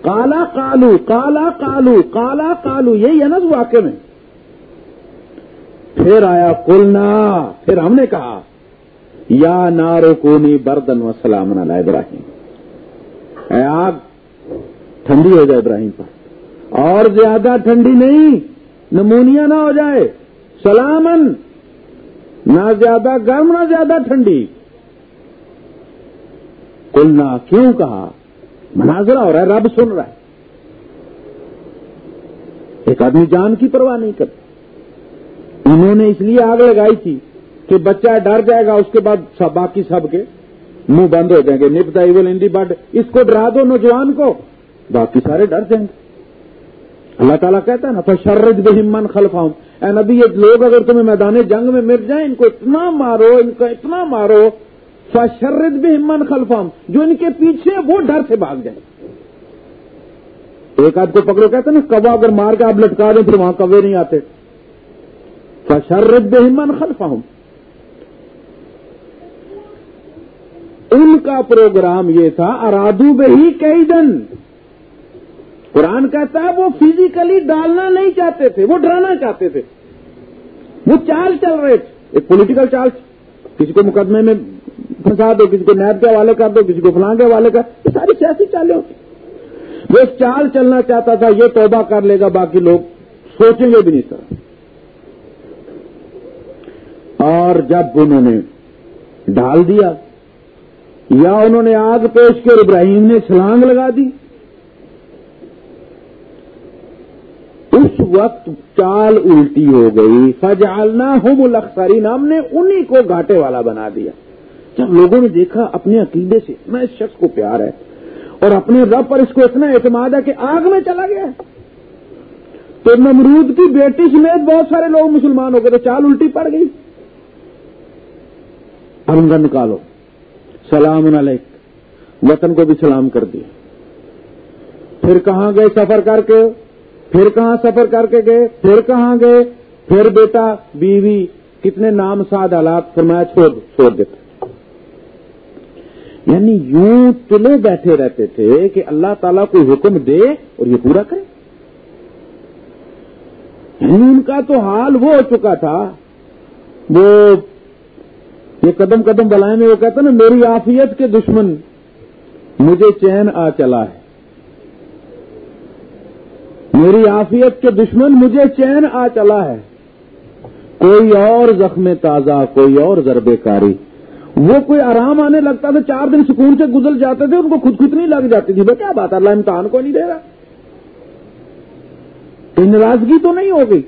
کالا کالو کالا کالو کالا کالو، یہی ہے نا واقع میں. پھر آیا کلنا پھر ہم نے کہا، یا نارو کونی بردن و سلام علیہ ابراہیم. اے آگ، ٹھنڈی ہو جائے ابراہیم پر. اور زیادہ ٹھنڈی نہیں نمونیا نہ ہو جائے۔ سلامن، نہ زیادہ گرم، نہ زیادہ ٹھنڈی۔ کلنا کیوں کہا؟ مناظرہ ہو رہا ہے، رب سن رہا ہے۔ ایک آدمی جان کی پرواہ نہیں کرتا۔ انہوں نے اس لیے آگ لگائی تھی کہ بچہ ڈر جائے گا، اس کے بعد باقی سب کے منہ بند ہو جائیں گے۔ نپتا ایول انڈی بٹ، اس کو ڈرا دو نوجوان کو۔ باقی سارے ڈر جائیں گے۔ اللہ تعالیٰ کہتا ہے نا فشرد بہمن خلفاؤں اے نبی، یہ لوگ اگر تمہیں میدان جنگ میں مر جائیں، ان کو اتنا مارو، ان کو اتنا مارو فشرد بہمن خلفاؤں جو ان کے پیچھے وہ ڈر سے بھاگ جائیں۔ ایک آدھ کو پکڑو، کہتے نا کبا اگر مار کے آپ لٹکا دیں، پھر وہاں کبے نہیں آتے۔ فشرد بہمن خلفاؤں ان کا پروگرام یہ تھا، ارادو بہی کئی دن قرآن کہتا ہے وہ فزیکلی ڈالنا نہیں چاہتے تھے، وہ ڈرانا چاہتے تھے۔ وہ چال چل رہے تھے۔ ایک پولیٹیکل چال کسی کو مقدمے میں پھنسا دو، کسی کو نیب کے حوالے کر دو، کسی کو فلاں کے حوالے کر یہ ساری سیاسی چالیں ہوتی وہ چال چلنا چاہتا تھا، یہ توبہ کر لے گا، باقی لوگ سوچیں گے بھی نہیں سر اور جب انہوں نے ڈال دیا، یا انہوں نے آگ پیش کر ابراہیم نے چھلانگ لگا دی اس وقت چال الٹی ہو گئی۔ فجالنا ہم الخرین ہم نے انہی کو گھاٹے والا بنا دیا۔ جب لوگوں نے دیکھا اپنے عقیدے سے، میں اس شخص کو پیار ہے اور اپنے رب پر اس کو اتنا اعتماد ہے کہ آگ میں چلا گیا تو نمرود کی بیٹی سمیت بہت سارے لوگ مسلمان ہو گئے تو چال الٹی پڑ گئی۔ اب ان کا نکالو۔ سلام علیک۔ وطن کو بھی سلام کر دیا۔ پھر کہاں گئے سفر کر کے؟ پھر کہاں سفر کر کے گئے؟ پھر کہاں گئے؟ پھر بیٹا، بیوی، کتنے نام ساد حالات، فرمایا چھوڑ چھوڑ دیتا۔ یعنی یوں تلے بیٹھے رہتے تھے کہ اللہ تعالیٰ کو حکم دے اور یہ پورا کرے۔ یعنی ان کا تو حال وہ ہو چکا تھا۔ وہ یہ قدم قدم بلائے میں وہ کہتا نا، میری آفیت کے دشمن، مجھے چین آ چلا ہے۔ میری آفیت کے دشمن مجھے چین آ چلا ہے۔ کوئی اور زخم تازہ، کوئی اور ضربے کاری۔ وہ کوئی آرام آنے لگتا تھا چار دن سکون سے گزر جاتے تھے، ان کو خود کتنی لگ جاتی تھی۔ کیا بات اللہ امتحان کو نہیں دے رہا۔ ناراضگی تو نہیں ہو گئی۔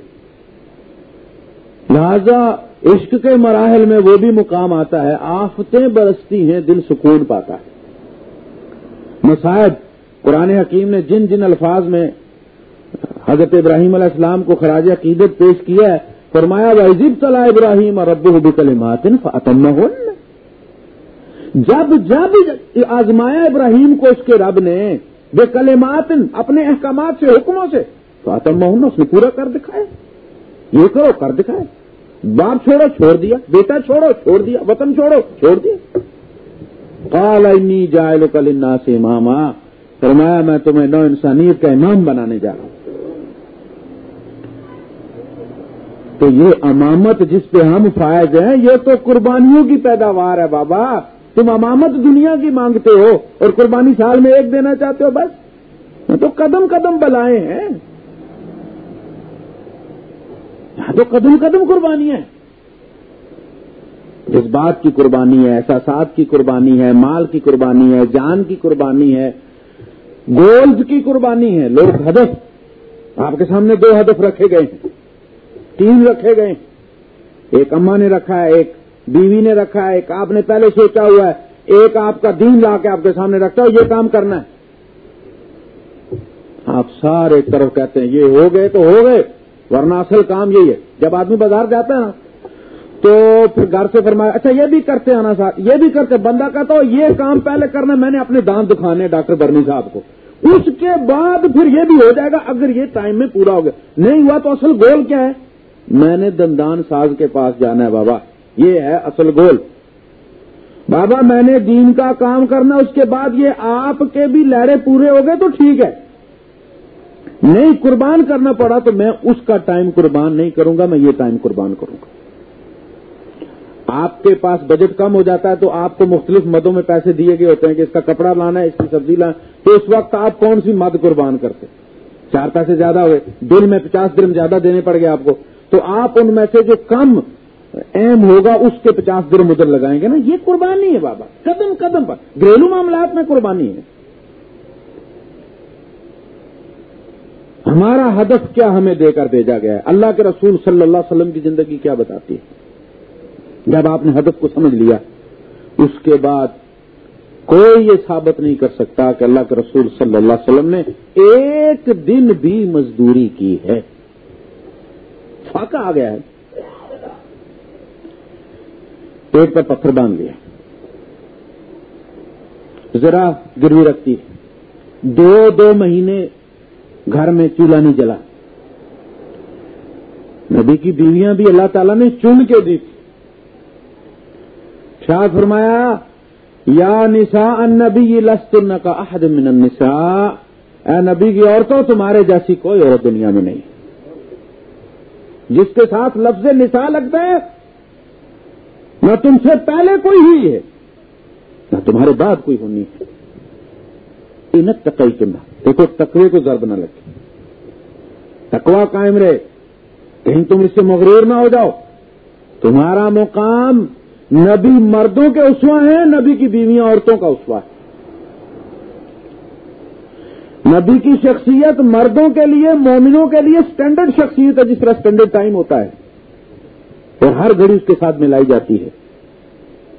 لہذا عشق کے مراحل میں وہ بھی مقام آتا ہے۔ آفتیں برستی ہیں، دل سکون پاتا ہے۔ مسائب قرآن حکیم نے جن جن الفاظ میں حضرت ابراہیم علیہ السلام کو خراج عقیدت پیش کیا ہے، فرمایا وزیب صلاح ابراہیم اور رب بکلمات فتم جب جب آزمایا ابراہیم کو اس کے رب نے بے کلمات اپنے احکامات سے، حکموں سے فاطم محمد اس نے پورا کر دکھایا۔ یہ کرو، کر دکھایا۔ باپ چھوڑو، چھوڑ دیا۔ بیٹا چھوڑو، چھوڑ دیا۔ وطن چھوڑو، چھوڑ دیا۔ کال انی جائے کل سے ماما فرمایا، میں تمہیں نو انسانیت کا امام بنانے جا رہا ہوں۔ تو یہ امامت جس پہ ہم فائز ہیں، یہ تو قربانیوں کی پیداوار ہے بابا۔ تم امامت دنیا کی مانگتے ہو اور قربانی سال میں ایک دینا چاہتے ہو بس۔ تو قدم قدم بلائے ہیں۔ تو قدم قدم قربانی ہے جس بات کی قربانی ہے، احساسات کی قربانی ہے، مال کی قربانی ہے، جان کی قربانی ہے گولز کی قربانی ہے۔ لوگ ہدف آپ کے سامنے دو ہدف رکھے گئے ہیں۔ تین رکھے گئے۔ ایک اما نے رکھا ہے، ایک بیوی نے رکھا ہے، ایک آپ نے پہلے سوچا ہوا ہے۔ ایک آپ کا دین لا کے آپ کے سامنے رکھتا ہے، یہ کام کرنا ہے۔ آپ سارے طرف کہتے ہیں، یہ ہو گئے تو ہو گئے، ورنہ اصل کام یہی ہے۔ جب آدمی بازار جاتا ہے نا، تو پھر گھر سے فرمایا اچھا یہ بھی کرتے ہیں نا صاحب، یہ بھی کرتے بندہ کہتا ہو یہ کام پہلے کرنا میں نے اپنے دانت دکھانے ڈاکٹر برنی صاحب کو۔ اس کے بعد پھر یہ بھی ہو جائے گا، اگر یہ ٹائم میں پورا ہو گیا۔ نہیں ہوا تو اصل گول کیا ہے؟ میں نے دندان ساز کے پاس جانا ہے بابا، یہ ہے اصل گول۔ بابا، میں نے دین کا کام کرنا، اس کے بعد یہ آپ کے بھی لہرے پورے ہو گئے تو ٹھیک ہے۔ نہیں قربان کرنا پڑا تو میں اس کا ٹائم قربان نہیں کروں گا، میں یہ ٹائم قربان کروں گا۔ آپ کے پاس بجٹ کم ہو جاتا ہے تو آپ کو مختلف مدوں میں پیسے دیے گئے ہوتے ہیں کہ اس کا کپڑا لانا ہے، اس کی سبزی لانا تو اس وقت آپ کون سی مد قربان کرتے؟ چار پیسے زیادہ ہوئے دل میں پچاس درم زیادہ دینے پڑ گئے آپ کو۔ تو آپ ان میں سے جو کم اہم ہوگا اس کے پچاس درم ادھر لگائیں گے نا؟ یہ قربانی ہے بابا، قدم قدم پر۔ گھریلو معاملات میں قربانی ہے۔ ہمارا ہدف کیا ہمیں دے کر بھیجا گیا ہے؟ اللہ کے رسول صلی اللہ علیہ وسلم کی زندگی کیا بتاتی ہے؟ جب آپ نے ہدف کو سمجھ لیا، اس کے بعد کوئی یہ ثابت نہیں کر سکتا کہ اللہ کے رسول صلی اللہ علیہ وسلم نے ایک دن بھی مزدوری کی ہے۔ فاقہ آ گیا ہے۔ پیٹ پر پتھر باندھ لیا۔ ذرا گروی رکھتی۔ دو دو مہینے گھر میں چولہا نہیں جلا۔ نبی کی بیویاں بھی اللہ تعالیٰ نے چن کے دی۔ تھی شاہ فرمایا، یا نسا ان نبی کا عہد من النساء۔ اے نبی کی عورتوں، تمہارے جیسی کوئی عورت دنیا میں نہیں۔ جس کے ساتھ لفظ نساء لگتا ہے، نہ تم سے پہلے کوئی ہوئی ہے، نہ تمہارے بعد کوئی ہونی ہے۔ انت تقئی چننا دیکھو، تقوی کو ضرب نہ لگے۔ تکوا قائم رہے۔ کہیں تم اس سے مغرور نہ ہو جاؤ۔ تمہارا مقام نبی مردوں کے اسوا ہیں نبی کی بیویاں عورتوں کا اسوا ہے۔ نبی کی شخصیت مردوں کے لیے، مومنوں کے لیے اسٹینڈرڈ شخصیت ہے، جس طرح اسٹینڈرڈ ٹائم ہوتا ہے۔ اور ہر گھڑی اس کے ساتھ ملائی جاتی ہے۔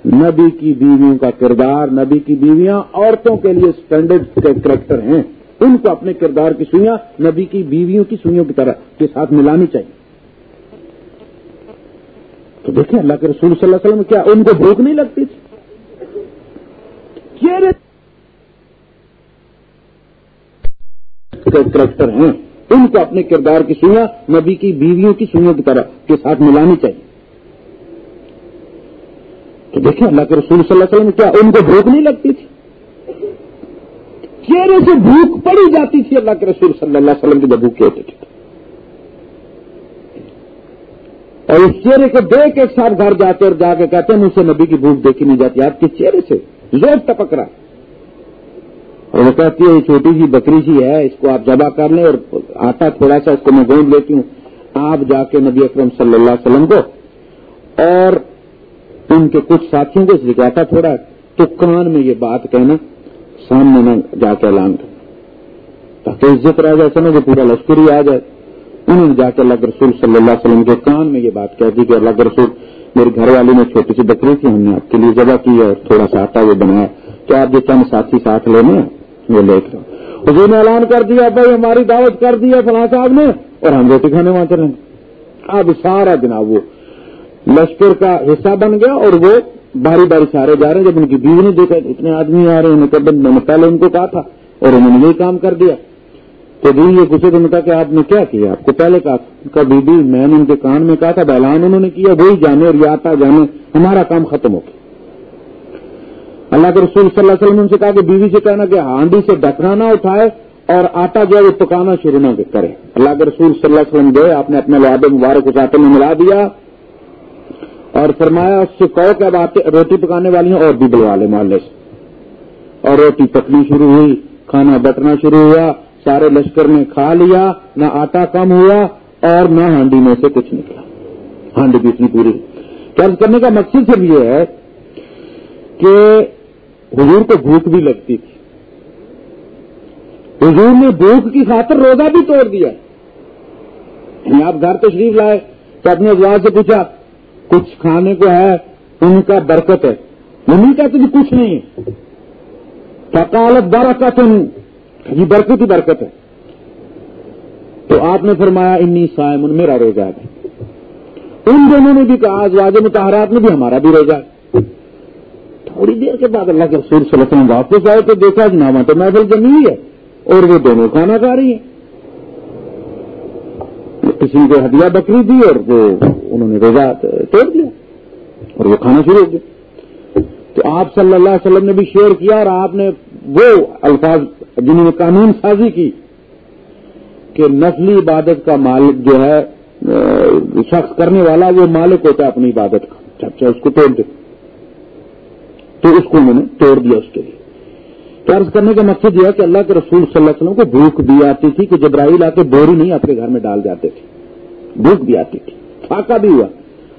نبی کی بیویوں کا کردار، نبی کی بیویاں عورتوں کے لیے اسٹینڈرڈ کریکٹر ہیں۔ ان کو اپنے کردار کی سوئیاں نبی کی بیویوں کی سوئیوں کی طرح کے ساتھ ملانی چاہیے۔ تو دیکھیں اللہ کے رسول صلی اللہ علیہ وسلم کیا، ان کو بھوک نہیں لگتی تھی؟ کریکٹر ہیں۔ ان کو اپنے کردار کی سوئیاں نبی کی بیویوں کی سوئیوں کی طرح کے ساتھ ملانی چاہیے۔ تو دیکھیں اللہ کے رسول صلی اللہ علیہ وسلم کیا، ان کو بھوک نہیں لگتی تھی؟ چہرے سے بھوک پڑی جاتی تھی اللہ کے رسول صلی اللہ علیہ وسلم کی جب بھوک ہوتے تھے۔ اور اس چہرے کو دیکھ ایک ساتھ گھر جاتے اور جا کے کہتے ہیں، مجھ سے نبی کی بھوک دیکھی نہیں جاتی، آپ کے چہرے سے زور ٹپک رہا اور وہ کہتی ہے، یہ چھوٹی سی بکری سی ہے، اس کو آپ جبا کر لیں اور آتا تھوڑا سا اس کو میں گونج لیتی ہوں۔ آپ جا کے نبی اکرم صلی اللہ علیہ وسلم کو اور ان کے کچھ ساتھیوں کو اس لیے تھوڑا تو کان میں یہ بات کہنا، سامنے نہ جا کے اعلان کر تاکہ عزت رہ جائے سمجھ پورا لشکر ہی آ جائے۔ انہوں نے جا کے اللہ رسول صلی اللہ علیہ وسلم کے کان میں یہ بات کہہ دی کہ اللہ رسول، میری گھر والی نے چھوٹی سی بکری تھی، ہم نے آپ کے لیے جگہ کی اور تھوڑا سا آٹا وہ بنایا۔ تو آپ جو چند ساتھی ساتھ لینے ہیں وہ لے کر حضور نے اعلان کر دیا، بھائی ہماری دعوت کر دی ہے فلاں صاحب نے، اور ہم روٹی کھانے وہاں رہیں اب سارا جناب وہ لشکر کا حصہ بن گیا اور وہ باری باری سارے جا رہے ہیں۔ جب ان کی بیوی نے دیکھا، اتنے آدمی آ رہے ہیں میں نے پہلے ان کو کہا تھا، اور انہوں نے یہی کام کر دیا۔ تو دی یہ پوچھے تو کہا کہ آپ نے کیا کیا؟ آپ کو پہلے کہا بی بی میں نے ان کے کان میں کہا تھا، بہلان انہوں نے کیا، وہی جانے اور یہ آتا جانے، ہمارا کام ختم ہو گیا۔ اللہ کے رسول صلی اللہ علیہ وسلم سے کہا کہ بیوی سے کہنا کہ ہانڈی سے ڈکنا نہ اٹھائے اور آٹا جو ہے وہ پکانا شروع نہ کرے۔ اللہ کے رسول صلی اللہ علیہ وسلم گئے، آپ نے اپنے لواد مبارک اس آٹے میں ملا دیا اور فرمایا اس سے کہو کہ اب روٹی پکانے والی ہیں اور بھی بلوا لے محلے سے اور روٹی پکنی شروع ہوئی، کھانا بٹنا شروع ہوا، سارے لشکر نے کھا لیا، نہ آٹا کم ہوا اور نہ ہانڈی میں سے کچھ نکلا۔ ہانڈی بھی اتنی پوری۔ قرض کرنے کا مقصد صرف یہ ہے کہ حضور کو بھوک بھی لگتی تھی۔ حضور نے بھوک کی خاطر روزہ بھی توڑ دیا۔ یعنی آپ گھر تشریف لائے تو اپنے ازواج سے پوچھا، کچھ کھانے کو ہے؟ ان کا برکت ہے۔ وہ نہیں کہتے کہ کچھ نہیں ہے۔ فکالت برکت یہ جی، برکت ہی برکت ہے۔ تو آپ نے فرمایا، انی سائمن میرا روزہ ہے۔ ان دونوں نے بھی کہا ازواج متحرات میں بھی ہمارا بھی روزہ ہے۔ تھوڑی دیر کے بعد اللہ کے رسول صلی اللہ علیہ وسلم واپس آئے تو دیکھا نامہ تو محفل جمی ہے اور وہ دونوں کھانا کھا رہی ہیں۔ کسی کو ہدیہ بکری دی اور وہ انہوں نے روزہ توڑ دیا اور وہ کھانا شروع ہو گیا۔ تو آپ صلی اللہ علیہ وسلم نے بھی شیئر کیا اور آپ نے وہ الفاظ جنہوں نے قانون سازی کی کہ نسلی عبادت کا مالک جو ہے شخص کرنے والا وہ مالک ہوتا ہے اپنی عبادت کا۔ اچھا اس کو توڑ دے۔ تو اس کو انہوں نے توڑ دیا اس کے لیے۔ قرض کرنے کا مقصد یہ ہے کہ اللہ کے رسول صلی اللہ علیہ وسلم کو بھوک بھی آتی تھی کہ جبرائیل آ کے بوری نہیں آپ کے گھر میں ڈال جاتے تھے۔ بھوک بھی آتی تھی۔ فاقہ بھی ہوا۔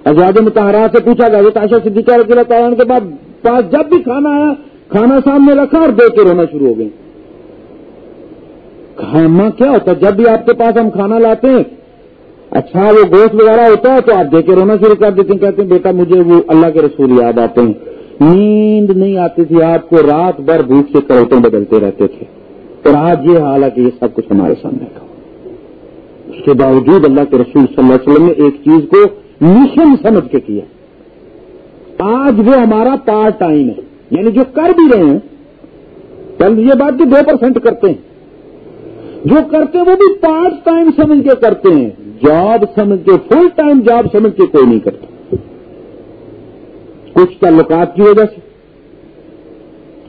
آزاد متحرا سے پوچھا گیا تاشا صدیقہ رضی اللہ تعالیٰ کے بعد پاس جب بھی کھانا آیا، کھانا سامنے رکھا اور دے کے رونا شروع ہو گئے۔ کھانا کیا ہوتا ہے؟ جب بھی آپ کے پاس ہم کھانا لاتے ہیں اچھا وہ گوشت وغیرہ ہوتا ہے تو آپ دے کے رونا شروع کر دیتے ہیں۔ کہتے ہیں، بیٹا، مجھے وہ اللہ کے رسول یاد آتے ہیں۔ نیند نہیں آتی تھی، آپ کو رات بھر بھوک سے کروٹیں بدلتے رہتے تھے۔ اور آج یہ حال ہے کہ یہ سب کچھ ہمارے سامنے کا اس کے باوجود اللہ کے رسول صلی اللہ علیہ وسلم نے ایک چیز کو مشن سمجھ کے کیا۔ آج وہ ہمارا پارٹ ٹائم ہے یعنی جو کر بھی رہے ہیں کل یہ بات کہ دو پرسینٹ کرتے ہیں۔ جو کرتے ہیں وہ بھی پارٹ ٹائم سمجھ کے کرتے ہیں۔ جاب سمجھ کے فل ٹائم جاب سمجھ کے کوئی نہیں کرتا۔ کچھ تعلقات کی وجہ سے،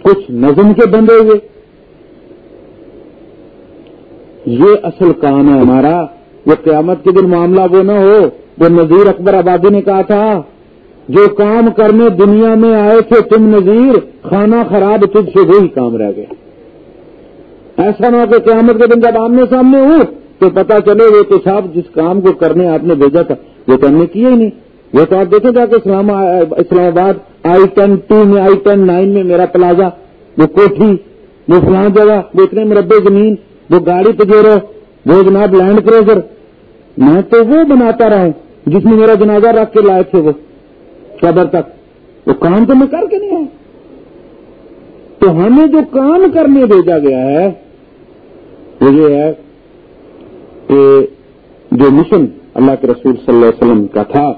کچھ نظم کے بندے ہوئے۔ یہ اصل کام ہے ہمارا وہ قیامت کے دن معاملہ وہ نہ ہو۔ وہ نذیر اکبر آبادی نے کہا تھا، جو کام کرنے دنیا میں آئے تھے تم نذیر کھانا خراب تجھ سے وہی کام رہ گیا۔ ایسا نہ ہو کہ قیامت کے دن جب آمنے سامنے ہوں تو پتا چلے وہ تو صاحب جس کام کو کرنے آپ نے بھیجا تھا، وہ تو ہم نے کیا ہی نہیں۔ وہ تو آپ دیکھیں جا کے اسلام آباد آئی ٹین ٹو میں آئی ٹین نائن میں میرا پلازا، وہ کوٹھی، وہ فلاں جگہ، وہ اتنے مربع زمین، وہ گاڑی پجیرو وہ جناب لینڈ کروزر میں تو وہ بناتا رہا ہوں جس میں میرا جنازہ رکھ کے لائے تھے وہ۔ قبر تک۔ وہ کام تو میں کر کے نہیں آیا۔ تو ہمیں جو کام کرنے بھیجا گیا ہے، وہ یہ ہے کہ جو مشن اللہ کے رسول صلی اللہ علیہ وسلم کا تھا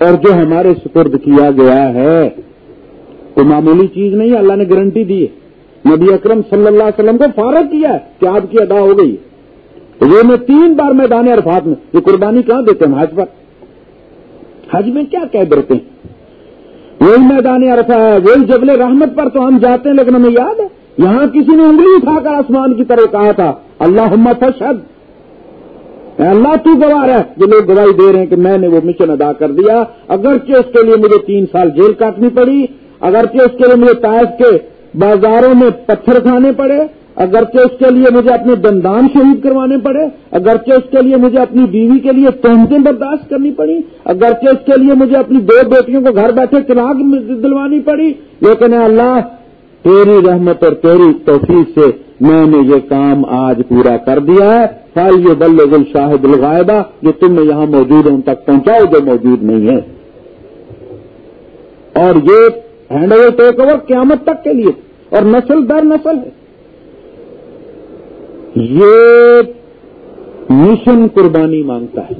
اور جو ہمارے سپرد کیا گیا ہے کوئی معمولی چیز نہیں ہے، اللہ نے گارنٹی دی ہے۔ نبی اکرم صلی اللہ علیہ وسلم کو فارغ کیا ہے کہ آپ کی ادا ہو گئی یہ میں تین بار میدان عرفات میں، یہ قربانی کہاں دیتے ہیں؟ حج پر۔ حج میں کیا کہہ دیتے ہیں؟ وہی میدان عرفہ ہے، وہی جبل رحمت پر تو ہم جاتے ہیں، لیکن ہمیں یاد ہے، یہاں کسی نے انگلی اٹھا کر آسمان کی طرف کہا تھا اللہ فشد اللہ تو گواہ ہے جو لوگ گواہی دے رہے ہیں کہ میں نے وہ مشن ادا کر دیا، اگرچہ اس کے لیے مجھے تین سال جیل کاٹنی پڑی، اگرچہ اس کے لیے مجھے تائف کے بازاروں میں پتھر کھانے پڑے، اگرچہ اس کے لیے مجھے اپنے دندان شہید کروانے پڑے، اگرچہ اس کے لیے مجھے اپنی بیوی کے لیے تہمتیں برداشت کرنی پڑی، اگرچہ اس کے لیے مجھے اپنی دو بیٹیوں کو گھر بیٹھے چراغ دلوانی پڑی، لیکن اللہ، تیری رحمت اور تیری توفیق سے میں نے یہ کام آج پورا کر دیا ہے۔ فال یہ بل گل شاہد الغائبہ جو تم نے یہاں موجود ان تک پہنچاؤ، جو موجود نہیں ہے اور یہ ہینڈ اوور ٹیک اوور قیامت تک کے لیے۔ اور نسل در نسل ہے۔ یہ مشن قربانی مانگتا ہے۔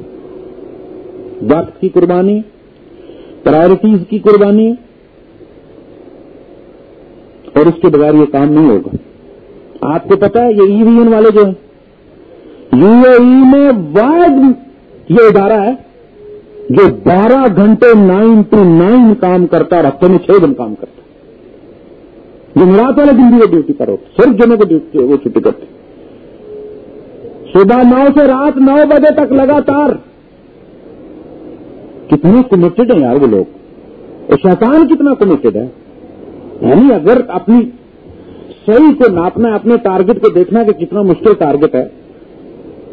وقت کی قربانی پرائرٹیز کی قربانی، اور اس کے بغیر یہ کام نہیں ہوگا۔ آپ کو پتا ہے، یہ ای وی این والے جو ہیں یو اے ای میں واحد یہ ادارہ ہے جو بارہ گھنٹے نائن ٹو نائن کام کرتا اور ہفتے میں چھ دن کام کرتا جمعرات والے دن بھی وہ ڈیوٹی پر ہوتے، صرف جمعے کو ڈیوٹی وہ چھٹی کرتے۔ صبح نو سے رات نو بجے تک لگاتار۔ کتنے کمیٹڈ ہیں یار وہ لوگ۔ اور شیطان کتنا کمیٹڈ ہے۔ یعنی اگر اپنی صحیح کو ناپنا اپنے ٹارگٹ کو دیکھنا کہ کتنا مشکل ٹارگٹ ہے۔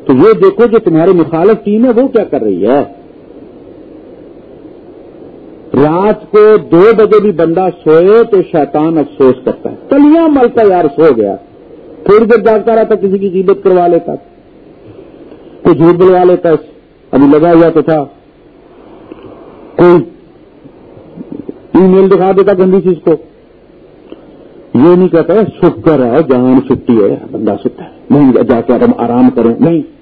تو یہ دیکھو جو تمہاری مخالف ٹیم ہے وہ کیا کر رہی ہے؟ رات کو دو بجے بھی بندہ سوئے تو شیطان افسوس کرتا ہے۔ کلیاں ملتا یار سو گیا۔ پھر جب جاگتا رہتا کسی کی جیبت کروا لیتا۔ کوئی جھوٹ بلوا لیتا ابھی لگا ہوا تو تھا۔ کوئی ای میل دکھا دیتا گندی چیز کو۔ یہ نہیں کہتا ہے، شکر ہے جان چھٹی ہے، بندہ سکتا ہے۔ نہیں، جا کے آرام کریں۔ نہیں۔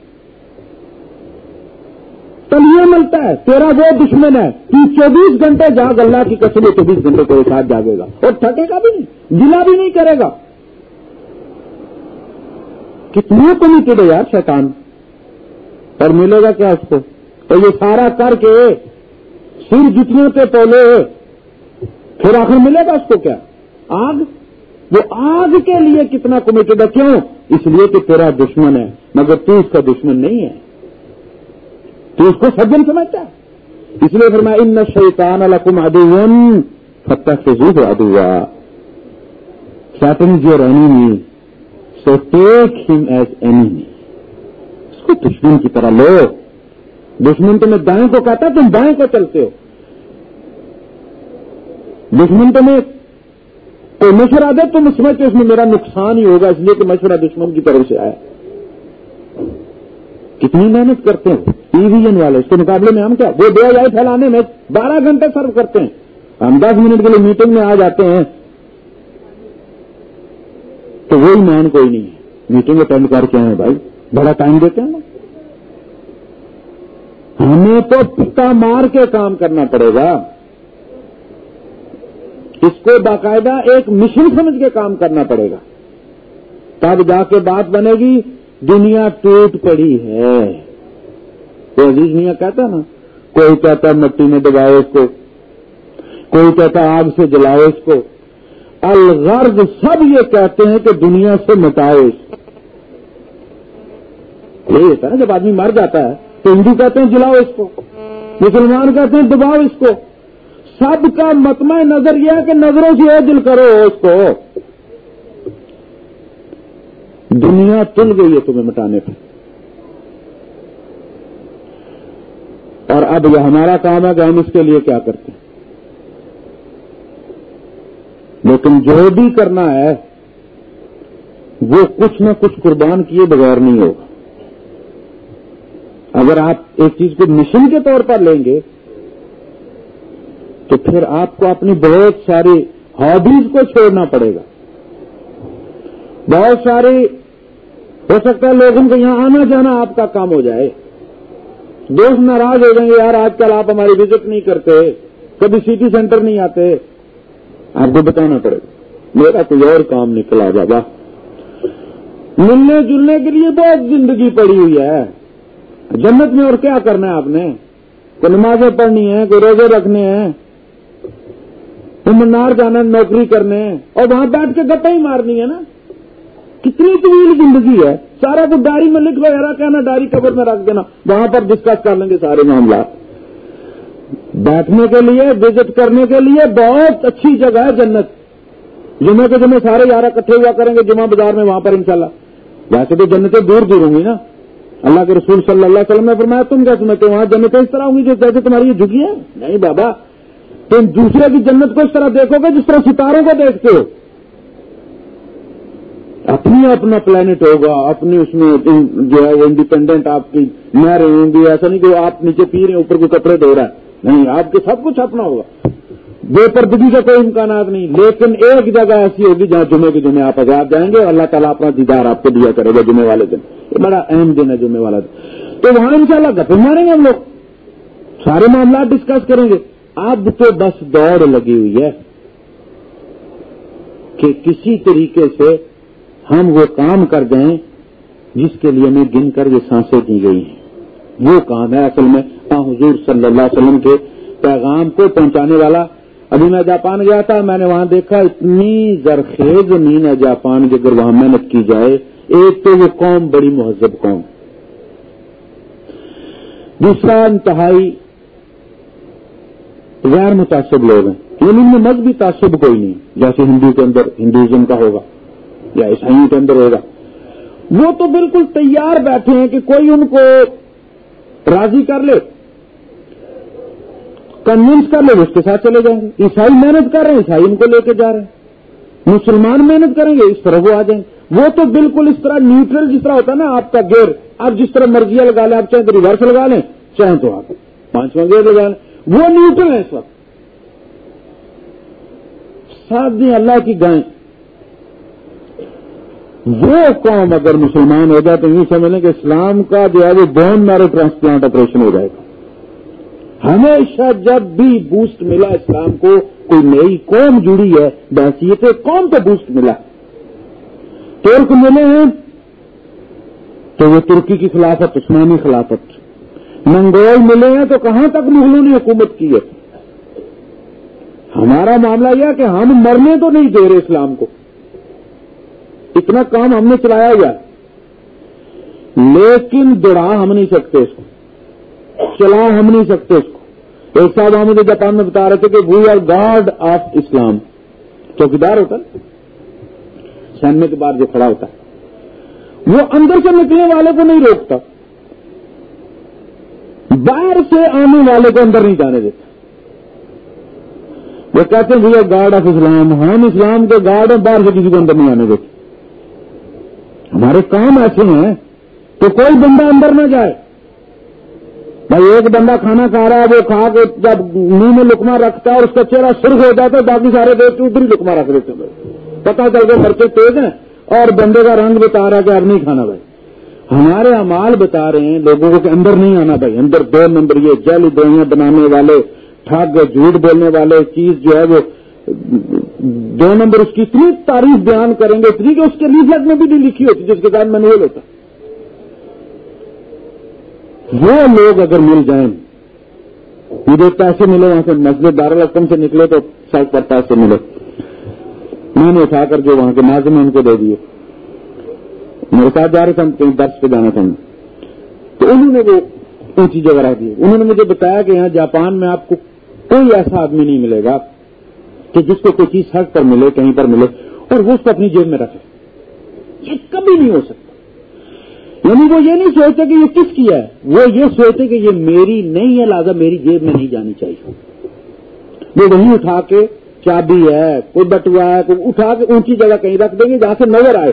تب یہ ملتا ہے، تیرا وہ دشمن ہے کہ چوبیس گھنٹے جاگ اللہ کی قسم چوبیس گھنٹے کو ایک ساتھ جاگے گا۔ اور تھکے گا بھی نہیں، گلا بھی نہیں کرے گا۔ کتنا کمیٹیڈ ہے یار شیطان۔ اور ملے گا کیا اس کو؟ تو یہ سارا کر کے سر جتنے پہ پہلے پھر آخر ملے گا اس کو کیا؟ آگ؟ وہ آگ کے لیے کتنا کمیٹڈ ہے، کیوں؟ اس لیے کہ تیرا دشمن ہے، مگر تو اس کا دشمن نہیں ہے۔ تو اس کو سجن سمجھتا ہے۔ اس لیے پھر میں ان شیطان الحکم ادوون فتح سے زود ادوا Satan your enemy so take him as enemy اس کو دشمن کی طرح لو۔ دشمن تو میں دائیں کو کہتا تم بائیں کو چلتے ہو۔ دشمن تو میں کوئی مشورہ دے تو میں کہ اس میں میرا نقصان ہی ہوگا، اس لیے کہ مشورہ دشمن کی طرف سے آیا۔ کتنی محنت کرتے ہیں؟ ٹی وی این والے، اس کے مقابلے میں ہم کیا؟ وہ دو جائے پھیلانے میں بارہ گھنٹے سرو کرتے ہیں۔ ہم دس منٹ کے لیے میٹنگ میں آ جاتے ہیں۔ تو وہی مان کوئی نہیں ہے۔ میٹنگ اٹینڈ کر کے آئے بھائی۔ بڑا ٹائم دیتے ہیں نا۔ ہمیں تو پتا مار کے کام کرنا پڑے گا۔ اس کو باقاعدہ ایک مشن سمجھ کے کام کرنا پڑے گا۔ تب جا کے بات بنے گی۔ دنیا ٹوٹ پڑی ہے۔ تو عزیز میاں کہتا نا، کوئی کہتا مٹی میں دباؤ اس کو، کوئی کہتا آگ سے جلاؤ اس کو۔ الغرض سب یہ کہتے ہیں کہ دنیا سے مٹاؤ اس کو۔ یہ ہوتا ہے جب آدمی مر جاتا ہے تو ہندو کہتے ہیں جلاؤ اس کو، مسلمان کہتے ہیں دباؤ اس کو۔ سب کا متمع نظر یہ ہے کہ نظروں سے دل کرو اس کو۔ دنیا تل گئی ہے تمہیں مٹانے پہ۔ اور اب یہ ہمارا کام ہے کہ ہم اس کے لیے کیا کرتے ہیں۔ لیکن جو بھی کرنا ہے، وہ کچھ نہ کچھ قربان کیے بغیر نہیں ہوگا۔ اگر آپ ایک چیز کو مشن کے طور پر لیں گے، تو پھر آپ کو اپنی بہت ساری ہابیز کو چھوڑنا پڑے گا۔ بہت ساری ہو سکتا ہے لوگوں کو یہاں آنا جانا آپ کا کام ہو جائے۔ دوست ناراض ہو جائیں گے، یار آج کل آپ ہماری وزٹ نہیں کرتے، کبھی سٹی سینٹر نہیں آتے۔ آپ کو بتانا پڑے گا میرا کوئی اور کام نکلا بابا ملنے جلنے کے لیے بہت زندگی پڑی ہوئی ہے۔ جنت میں اور کیا کرنا ہے آپ نے؟ کوئی نمازیں پڑھنی ہے کوئی روزے رکھنے ہیں۔ منار جانا، نوکری کرنے اور وہاں بیٹھ کے گپا ہی مارنی ہے نا۔ کتنی طویل زندگی ہے؟ سارا کچھ ڈائری میں لکھ لو یار کہنا ڈائری کور میں رکھ دینا۔ وہاں پر ڈسکس کر لیں گے سارے معاملات۔ بیٹھنے کے لیے وزٹ کرنے کے لیے بہت اچھی جگہ ہے جنت۔ جمعے کے جمعے سارے یار اکٹھے ہوا کریں گے جمعہ بازار میں وہاں پر انشاءاللہ۔ ویسے تو جنتیں دور دور ہوں گی نا۔ اللہ کے رسول صلی اللہ علیہ وسلم نے فرمایا، تم کیا سمجھتے وہاں جنتیں اس طرح ہوں گی جو کہتے تمہاری یہ جھکی ہے نہیں بابا۔ تم دوسرے کی جنت کو اس طرح دیکھو گے، جس طرح ستاروں کو دیکھتے ہو۔ اپنی اپنا پلانٹ ہوگا، اپنی اس میں جو ہے انڈیپینڈنٹ آپ کی نہریں ہوں گی، ایسا نہیں کہ آپ نیچے پی رہے ہیں، اوپر کو کپڑے دھو رہا ہے۔ نہیں، آپ کے سب کچھ اپنا ہوگا۔ بے پردگی کا کوئی امکانات نہیں، لیکن ایک جگہ ایسی ہوگی جہاں جمعے کے جمعے آپ آزاد جائیں گے اور اللہ تعالیٰ اپنا دیدار آپ کو دیا کرے گا جمعے والے دن۔ یہ بڑا اہم دن ہے جمعے والا دن۔ تو وہاں ان شاء اللہ گپے ماریں گے ہم لوگ۔ سارے معاملات ڈسکس کریں گے۔ اب تو بس دوڑ لگی ہوئی ہے کہ کسی طریقے سے ہم وہ کام کر دیں جس کے لیے ہمیں گن کر یہ سانسیں دی گئی ہیں۔ وہ کام ہے اصل میں حضور صلی اللہ علیہ وسلم کے پیغام کو پہنچانے والا۔ ابھی میں جاپان گیا تھا، میں نے وہاں دیکھا اتنی زرخیز زمین ہے جاپان کی، اگر وہاں محنت کی جائے۔ ایک تو وہ قوم بڑی مہذب قوم۔ دوسرا، انتہائی غیر متاثر لوگ ہیں۔ یعنی ان میں مذہبی تعصب کوئی نہیں، جیسے ہندو کے اندر ہندوازم کا ہوگا۔ یا عیسائیوں کے اندر ہوگا۔ وہ تو بالکل تیار بیٹھے ہیں کہ کوئی ان کو راضی کر لے کنوینس کر لے اس کے ساتھ چلے جائیں گے۔ عیسائی محنت کر رہے ہیں، عیسائی ان کو لے کے جا رہے ہیں۔ مسلمان محنت کریں گے، اس طرح وہ آ جائیں۔ گے وہ تو بالکل اس طرح نیوٹرل جس طرح ہوتا ہے نا، آپ کا گیئر آپ جس طرح مرضیاں لگا لیں، آپ چاہیں تو ریورس لگا لیں، چاہیں تو آپ پانچواں گیئر لگا لیں۔ وہ نیوٹرل ہے اس وقت۔ سات دن اللہ کی گائیں۔ وہ قوم اگر مسلمان ہو جائے تو یہ سمجھ لیں کہ اسلام کا جو ہے وہ بون میرو ٹرانسپلانٹ آپریشن ہو جائے گا۔ ہمیشہ جب بھی بوسٹ ملا اسلام کو، کوئی نئی قوم جڑی ہے، بحثیت قوم کو بوسٹ ملا۔ ترک ملے ہیں تو وہ ترکی کی خلافت، عثمانی خلافت۔ منگول ملے ہیں تو کہاں تک مغلوں نے حکومت کی ہے؟ ہمارا معاملہ یہ کہ ہم مرنے تو نہیں دے رہے اسلام کو۔ اتنا کام ہم نے چلایا ہوا لیکن دوڑا ہم نہیں سکتے اس کو۔ چلا ہم نہیں سکتے اس کو۔ ایک صاحب ہم مجھے جاپان میں بتا رہے تھے کہ we are god of Islam چوکیدار ہوتا سینمے کے بعد جو کھڑا ہوتا ہے۔ وہ اندر سے نکلنے والے کو نہیں روکتا۔ باہر سے آنے والے کو اندر نہیں جانے دیتا۔ وہ کہتے ہیں we are god of Islam ہم اسلام کے گارڈ ہیں، باہر سے کسی کو اندر نہیں آنے دیتے۔ ہمارے کام ایسے ہیں تو کوئی بندہ اندر نہ جائے۔ بھائی ایک بندہ کھانا کھا رہا ہے، وہ کھا کے جب منہ میں لکما رکھتا ہے اور اس کا چہرہ سرخ ہو جاتا ہے، باقی سارے دیکھ کے ادھر ہی لکما رکھ دیتے ہیں پتا چل کے مرچے تیز ہیں اور بندے کا رنگ بتا رہا ہے کہ اب نہیں کھانا بھائی۔ ہمارے امال بتا رہے ہیں، لوگوں کو کہ اندر نہیں آنا بھائی۔ اندر دو نمبر یہ جل دوائیاں بنانے والے، ٹھگ، جھوٹ بولنے والے، چیز جو ہے وہ دو نمبر اس کی اتنی تعریف بیان کریں گے اتنی کہ اس کے لیفلٹ میں بھی نہیں لکھی ہوتی جس کے ساتھ مینوئل ہوتا وہ لوگ اگر مل جائیں مجھے پیسے ملے وہاں سے، مسجد دارالقم سے نکلے تو سڑک پر پیسے ملے۔ میں نے اٹھا کر جو وہاں کے ناظم ان کو دے دیے۔ میرے ساتھ جا رہے تھے، کہیں درس پہ جانا تھا۔ تو انہوں نے وہ اونچی جگہ رکھ دی۔ انہوں نے مجھے بتایا کہ یہاں جاپان میں آپ کو کوئی ایسا آدمی نہیں ملے گا۔ کہ جس کو کوئی چیز سڑک پر ملے، کہیں پر ملے، اور وہ اس کو اپنی جیب میں رکھے۔ یہ کبھی نہیں ہو سکتا۔ یعنی وہ یہ نہیں سوچتے کہ یہ کس کی ہے؟ وہ یہ سوچتے کہ یہ میری نہیں ہے، لہٰذا میری جیب میں نہیں جانی چاہیے۔ وہ وہیں اٹھا کے چابی ہے، کوئی بٹوا ہے، کوئی اٹھا کے اونچی جگہ کہیں رکھ دیں گے جہاں سے نظر آئے۔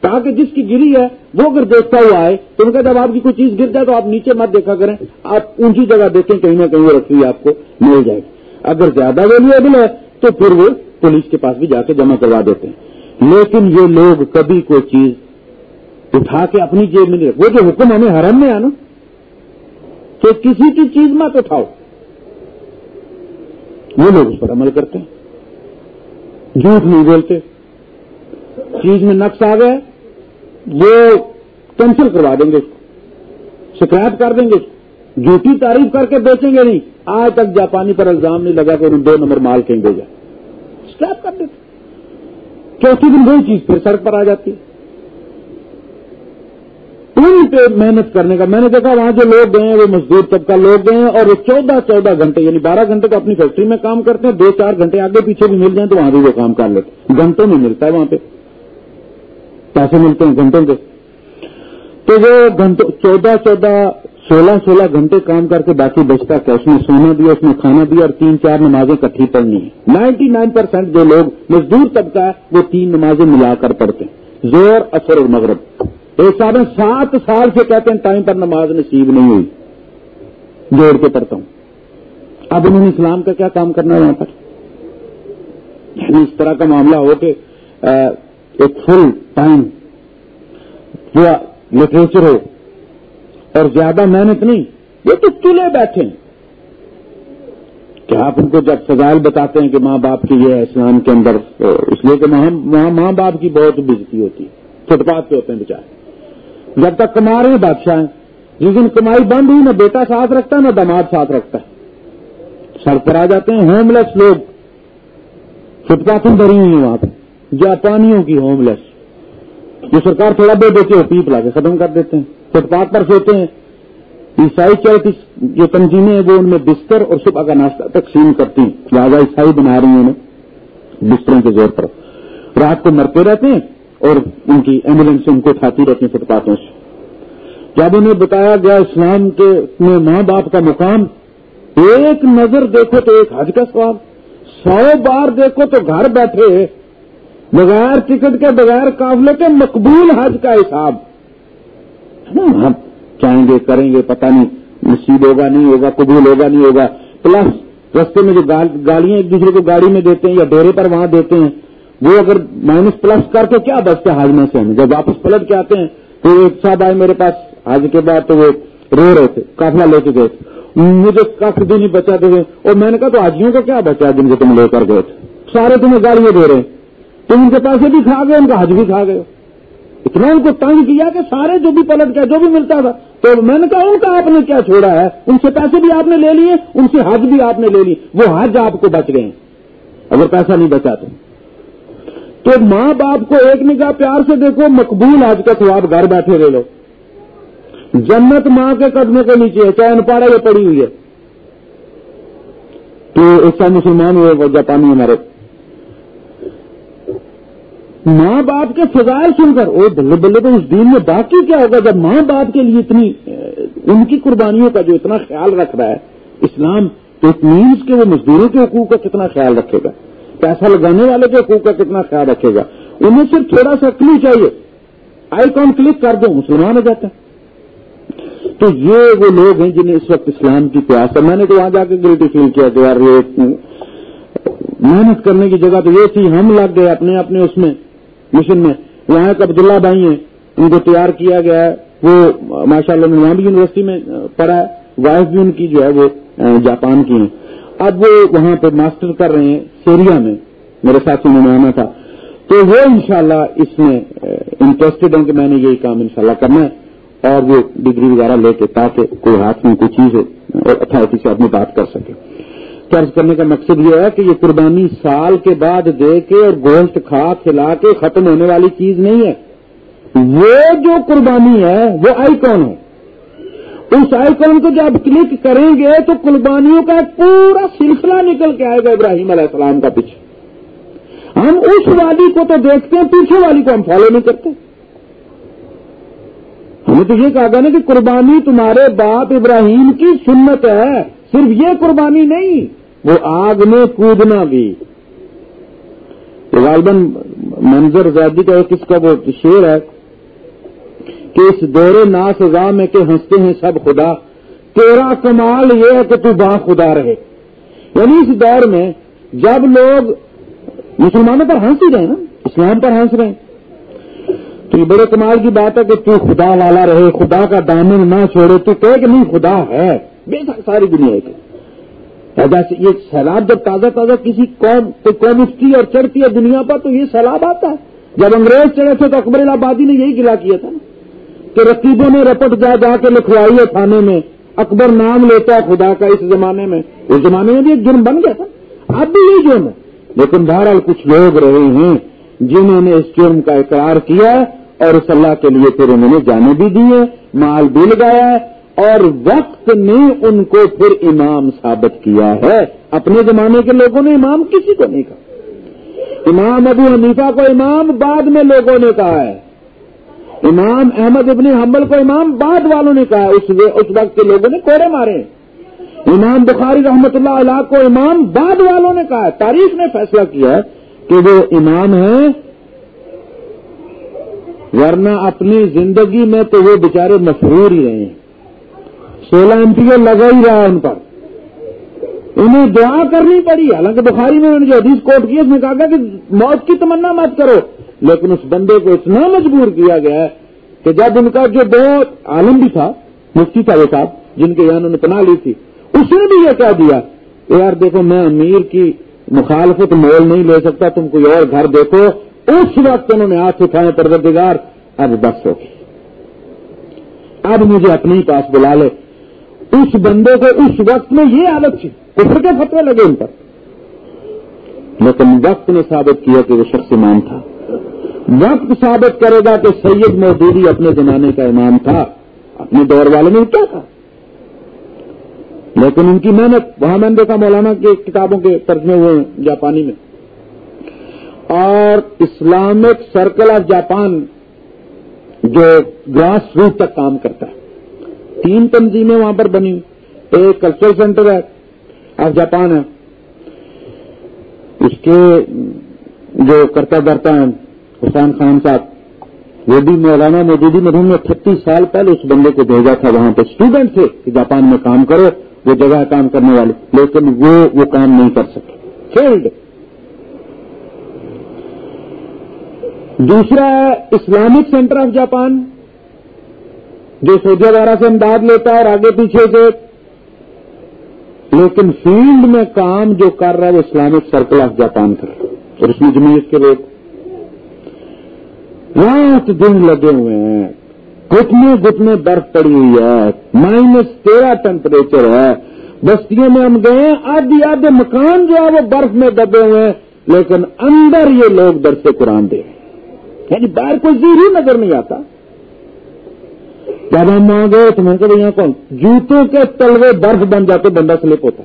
تاکہ جس کی گری ہے، وہ اگر دیکھتا ہوا آئے، تو ان کا جب آپ کی کوئی چیز گر جائے تو آپ نیچے مت دیکھا کریں۔ آپ اونچی جگہ دیکھیں، کہیں نہ کہیں وہ رکھی آپ کو مل جائے گی۔ اگر زیادہ ویلیبل ہے تو پھر وہ پولیس کے پاس بھی جا کے جمع کروا دیتے ہیں۔ لیکن یہ لوگ کبھی کوئی چیز اٹھا کے اپنی جیب میں نہیں وہ جو حکم ہمیں حرم میں آنا۔ کہ کسی کی چیز مت اٹھاؤ۔ وہ لوگ اس پر عمل کرتے ہیں۔ جھوٹ نہیں بولتے۔ چیز میں نقص آ گئے وہ کینسل کروا دیں گے اس کو۔ شکایت کر دیں گے اس کو۔ جھوٹی تعریف کر کے بیچیں گے نہیں۔ آج تک جاپانی پر الزام نہیں لگا کہ انہوں دو نمبر مال کہیں بھیجا۔ شکایت کر دیتے۔ چوتھی دن وہی چیز پھر سڑک پر آ جاتی۔ ہے پہ محنت کرنے کا میں نے دیکھا وہاں جو لوگ گئے ہیں، وہ مزدور طبقہ لوگ گئے ہیں اور وہ چودہ چودہ گھنٹے یعنی بارہ گھنٹے تو اپنی فیکٹری میں کام کرتے ہیں، دو چار گھنٹے آگے پیچھے بھی مل جائیں تو وہاں بھی وہ کام کر لیتے گھنٹوں میں ملتا ہے وہاں پہ۔ پیسے ملتے ہیں گھنٹوں کے۔ تو وہ گھنٹوں چودہ چودہ سولہ سولہ گھنٹے کام کر کے باقی بچتا کیا؟ اس میں سونا دیا، اس میں کھانا دیا اور تین چار نمازیں کٹھی پڑھنی ہیں۔ نائنٹی نائن پرسینٹ جو لوگ مزدور طبقہ ہے، وہ تین نمازیں ملا کر پڑھتے ہیں۔ زور، اثر اور مغرب۔ ایک صاحب سات سال سے کہتے ہیں ٹائم پر نماز نصیب نہیں ہوئی۔ جوڑ کے پڑھتا ہوں۔ اب انہوں نے اسلام کا کیا کام کرنا ہے یہاں پر؟ یعنی اس طرح کا معاملہ ہو کہ ایک فل ٹائم پورا لٹریچر ہو اور زیادہ محنت نہیں، یہ تو چلے بیٹھے ہیں۔ کیا آپ ان کو جب فضائل بتاتے ہیں کہ ماں باپ کی یہ ہے اسلام کے اندر، اس لیے کہ وہاں ماں باپ کی بہت بجتی ہوتی ہے فٹ پاتھ پہ ہوتے ہیں بچائے جب تک کما رہے ہیں، بادشاہ ہیں۔ جس دن کمائی بند ہوئی، نہ بیٹا ساتھ رکھتا ہے نہ دماد ساتھ رکھتا۔ ہے سڑک پر آ جاتے ہیں ہوم لیس لوگ۔ فٹ پاتھیں بھری ہوئی ہیں وہاں پہ، جاپانیوں کی ہوم لیس جو سرکار تھوڑا بے دیتی ہے پیپ لا کے ختم کر دیتے ہیں۔ فٹ پاتھ پر سوتے ہیں۔ عیسائی چرچ جو تنظیمیں ہیں وہ ان میں بستر اور صبح کا ناشتہ تقسیم کرتی ہیں۔ لہٰذا عیسائی بنا رہی ہیں انہیں بستروں کے زور پر۔ رات کو مرتے رہتے ہیں اور ان کی ایمبولینس ان کو اٹھاتی رہتی ہیں فٹ پاتھوں سے۔ جب انہیں بتایا گیا اسلام کے میں ماں باپ کا مقام، ایک نظر دیکھو تو ایک حج کا سواب سو بار دیکھو تو گھر بیٹھے، بغیر ٹکٹ کے، بغیر قافلے کے مقبول حج کا حساب۔ ہاں، ہاں، ہم چاہیں گے، کریں گے، پتہ نہیں، نصیب ہوگا، نہیں ہوگا، قبول ہوگا، نہیں ہوگا۔ پلس رستے میں جو گاڑیاں ایک دوسرے کو گاڑی میں دیتے ہیں یا ڈیرے پر وہاں دیتے ہیں، وہ اگر مائنس پلس کر کے کیا بچتے حاجمے سے ہمیں جب واپس پلٹ کے آتے ہیں، تو ایک صاحب آئے میرے پاس آج کے بعد تو وہ رو رہے تھے کافلا لے کے گئے۔ تھے مجھے کافی دن ہی بچاتے تھے اور میں نے کہا تو حاجیوں کا کیا بچا جن کو تم لے کر گئے تھے؟ سارے تمہیں گاڑیاں دے رہے ہیں۔ تم ان کے پیسے بھی کھا گئے، ان کا حج بھی کھا گئے۔ اتنا ان کو تنگ کیا کہ سارے جو بھی پلٹ گئے، جو بھی ملتا تھا۔ تو میں نے کہا، ان کا آپ نے کیا چھوڑا ہے؟ ان سے پیسے بھی آپ نے لے لیے، ان سے حج بھی آپ نے لے لی وہ حج آپ کو بچ گئے۔ اگر پیسہ نہیں بچا تو۔ تو ماں باپ کو ایک نگاہ پیار سے دیکھو، مقبول آج کا سواب گھر بیٹھے لے لو۔ جنت ماں کے قدموں کے نیچے ہے، چاہے انپاڑا یہ پڑی ہوئی ہے۔ تو ایسا مسلمان ہوئے، وہ جاپانی ہمارے ماں باپ کے فضائل سن کر او بلے بلے تو اس دین میں باقی کیا ہوگا جب ماں باپ کے لیے اتنی ان کی قربانیوں کا جو اتنا خیال رکھ رہا ہے، اسلام تو اٹ مینس کہ وہ مزدوروں کے حقوق کا کتنا خیال رکھے گا؟ پیسہ لگانے والے کے حقوق کا کتنا خیال رکھے گا؟ انہیں صرف تھوڑا سا کلو چاہیے۔ آئی کون کلک کر دو، مسلمان ہو جاتا ہے۔ تو یہ وہ لوگ ہیں جنہیں اس وقت اسلام کی پیاس ہے۔ میں نے تو وہاں جا کے گلٹی فیل کیا کہ یار یہ محنت کرنے کی جگہ تو یہ تھی ہم لگ گئے اپنے اپنے اس میں۔ مشن میں۔ وہاں ایک عبداللہ بھائی ہیں، ان کو تیار کیا گیا ہے۔ وہ ماشاء اللہ وہاں بھی یونیورسٹی میں پڑھا ہے۔ وائف بھی ان کی جو ہے وہ جاپان کی ہیں۔ اب وہ وہاں پہ ماسٹر کر رہے ہیں سوریا میں۔ میرے ساتھ انہوں نے آنا تھا۔ تو وہ انشاءاللہ اس میں انٹرسٹڈ ہیں کہ میں نے یہی کام انشاءاللہ کرنا ہے۔ اور وہ ڈگری وغیرہ لے کے تاکہ کوئی ہاتھ میں کوئی چیز ہو، اور اتھارٹی سے اپنی بات کر سکے۔ قرض کرنے کا مقصد یہ ہے کہ یہ قربانی سال کے بعد دے کے اور گوشت کھا کھلا کے ختم ہونے والی چیز نہیں ہے۔ وہ جو قربانی ہے، وہ آئی کون ہے۔ اس آئیکن کو جب کلک کریں گے تو قربانیوں کا پورا سلسلہ نکل کے آئے گا ابراہیم علیہ السلام کا پیچھے۔ ہم اس وادی کو تو دیکھتے ہیں، پیچھے والی کو ہم فالو نہیں کرتے۔ ہمیں تو یہ کہا گیا نا کہ قربانی تمہارے باپ ابراہیم کی سنت ہے، صرف یہ قربانی نہیں۔ وہ آگ میں کودنا بھی۔ غالباً منظر زادی کا ایک اس کا وہ شیر ہے کہ اس دور نا سزا میں کہ ہنستے ہیں سب خدا، تیرا کمال یہ ہے کہ تو با خدا رہے۔ یعنی اس دور میں جب لوگ مسلمانوں پر ہنس ہی رہے نا، اسلام پر ہنس رہے ہیں، تو یہ بڑے کمال کی بات ہے کہ تو خدا والا رہے، خدا کا دامن نہ چھوڑے، تو کہے کہ نہیں، خدا ہے۔ بے شک ساری دنیا کے یہ سیلاب جب تازہ تازہ کسی قوم، کوئی قوم اٹھتی اور چڑھتی ہے دنیا پر، تو یہ سیلاب آتا ہے۔ جب انگریز چڑھے تھے تو اکبر آبادی نے یہی گلا کیا تھا نا، کہ رقیبوں نے رپٹ جا جا کے لکھوائی ہے تھانے میں۔ اکبر نام لیتا ہے خدا کا اس زمانے میں۔ اس زمانے میں بھی ایک جرم بن گیا تھا۔ اب بھی یہی جرم ہے۔ لیکن بہرحال کچھ لوگ رہے ہیں جنہوں نے اس جرم کا اقرار کیا اور اس اللہ کے لیے پھر انہوں نے جانے بھی دیے مال بھی لگایا ہے۔ اور وقت نے ان کو پھر امام ثابت کیا ہے۔ اپنے زمانے کے لوگوں نے امام کسی کو نہیں کہا۔ امام ابو حنیفہ کو امام بعد میں لوگوں نے کہا ہے۔ امام احمد ابن حمل کو امام بعد والوں نے کہا اس اس وقت کے لوگوں نے کوڑے مارے۔ امام بخاری رحمت اللہ علیہ کو امام بعد والوں نے کہا ہے۔ تاریخ نے فیصلہ کیا ہے کہ وہ امام ہیں۔ ورنہ اپنی زندگی میں تو وہ بےچارے مشہور ہی رہے ہیں۔ سولہ ایم پی لگا ہی رہا ان پر۔ انہیں دعا کرنی پڑی۔ حالانکہ بخاری میں جو حدیث کوٹ کی اس نے کہا کہ موت کی تمنا مت کرو۔ لیکن اس بندے کو اتنا مجبور کیا گیا ہے کہ جب ان کا جو دو عالم بھی تھا، مفتی تھا وہ صاحب، جن کے یہاں انہوں نے پناہ لی تھی، اس نے بھی یہ کہہ دیا یار دیکھو، میں امیر کی مخالفت مول نہیں لے سکتا، تم کوئی اور گھر دیکھو۔ اس وقت انہوں نے ہاتھ اٹھائے، پروردگار، اب بس ہو گئی۔ اب مجھے اپنے ہی پاس بلا لے۔ اس بندے کو اس وقت میں یہ عادت تھی کفر کے فتوے لگے ان پر؟ لیکن وقت نے ثابت کیا کہ وہ شخص امام تھا۔ وقت ثابت کرے گا کہ سید مودودی اپنے زمانے کا امام تھا۔ اپنے دور والے میں کیا تھا؟ لیکن ان کی محنت، وہاں میں نے دیکھا مولانا کی کتابوں کے ترجمے ہوئے ہیں جاپانی میں۔ اور اسلامک سرکل آف جاپان جو گراس روٹ تک کام کرتا ہے۔ تین تنظیمیں وہاں پر بنی ایک کلچرل سینٹر ہے آف جاپان ہے۔ اس کے جو کرتا درتا ہیں، حسین خان صاحب، وہ بھی مولانا مودودی مدھوم نے چھتیس سال پہلے اس بندے کو بھیجا تھا وہاں پہ۔ اسٹوڈنٹ تھے کہ جاپان میں کام کرو، وہ جگہ کام کرنے والے۔ لیکن وہ وہ کام نہیں کر سکے۔ فیلڈ دوسرا ہے، اسلامک سینٹر آف جاپان جو سعودی وغیرہ سے امداد لیتا ہے اور آگے پیچھے سے۔ لیکن فیلڈ میں کام جو کر رہا ہے وہ اسلامک سرکل آف جاپان کر رہا اور اس میں جمعیت کے لوگ۔ رات دن لگے ہوئے ہیں۔ گھٹنے گھٹنے برف پڑی ہوئی ہے۔ مائنس تیرہ ٹیمپریچر ہے۔ بستیوں میں ہم گئے ہیں۔ آدھی آدھے مکان جو ہے وہ برف میں دبے ہوئے ہیں۔ لیکن اندر یہ لوگ درس قرآن دے رہے ہیں۔ یعنی باہر کوئی زیر ہی نظر نہیں آتا۔ جب ہم وہاں گئے تو میں کہ یہاں کون؟ جوتوں کے تلوے برف بن جاتے بندہ سلپ ہوتا۔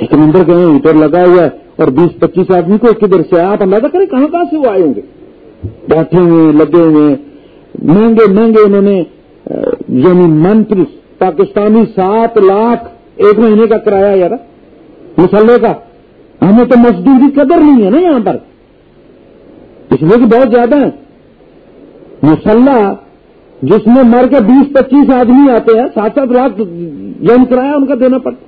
لیکن اندر گئے ہیٹر لگا ہوا ہے اور بیس پچیس آدمی کو کدھر سے آپ اندازہ کریں کہاں کہاں سے وہ آئے ہوں گے؟ بیٹھے ہوئے لگے ہوئے مہنگے مہنگے انہوں نے یعنی منتری، پاکستانی سات لاکھ ایک مہینے کا کرایہ یار مسلح کا۔ ہمیں تو مسجد کی قدر نہیں ہے نا یہاں پر۔ اس لیے کہ بہت زیادہ ہیں۔ مسلح، جس میں مر کے بیس پچیس آدمی آتے ہیں سات سات لاکھ جن کرایہ ان کا دینا پڑتا۔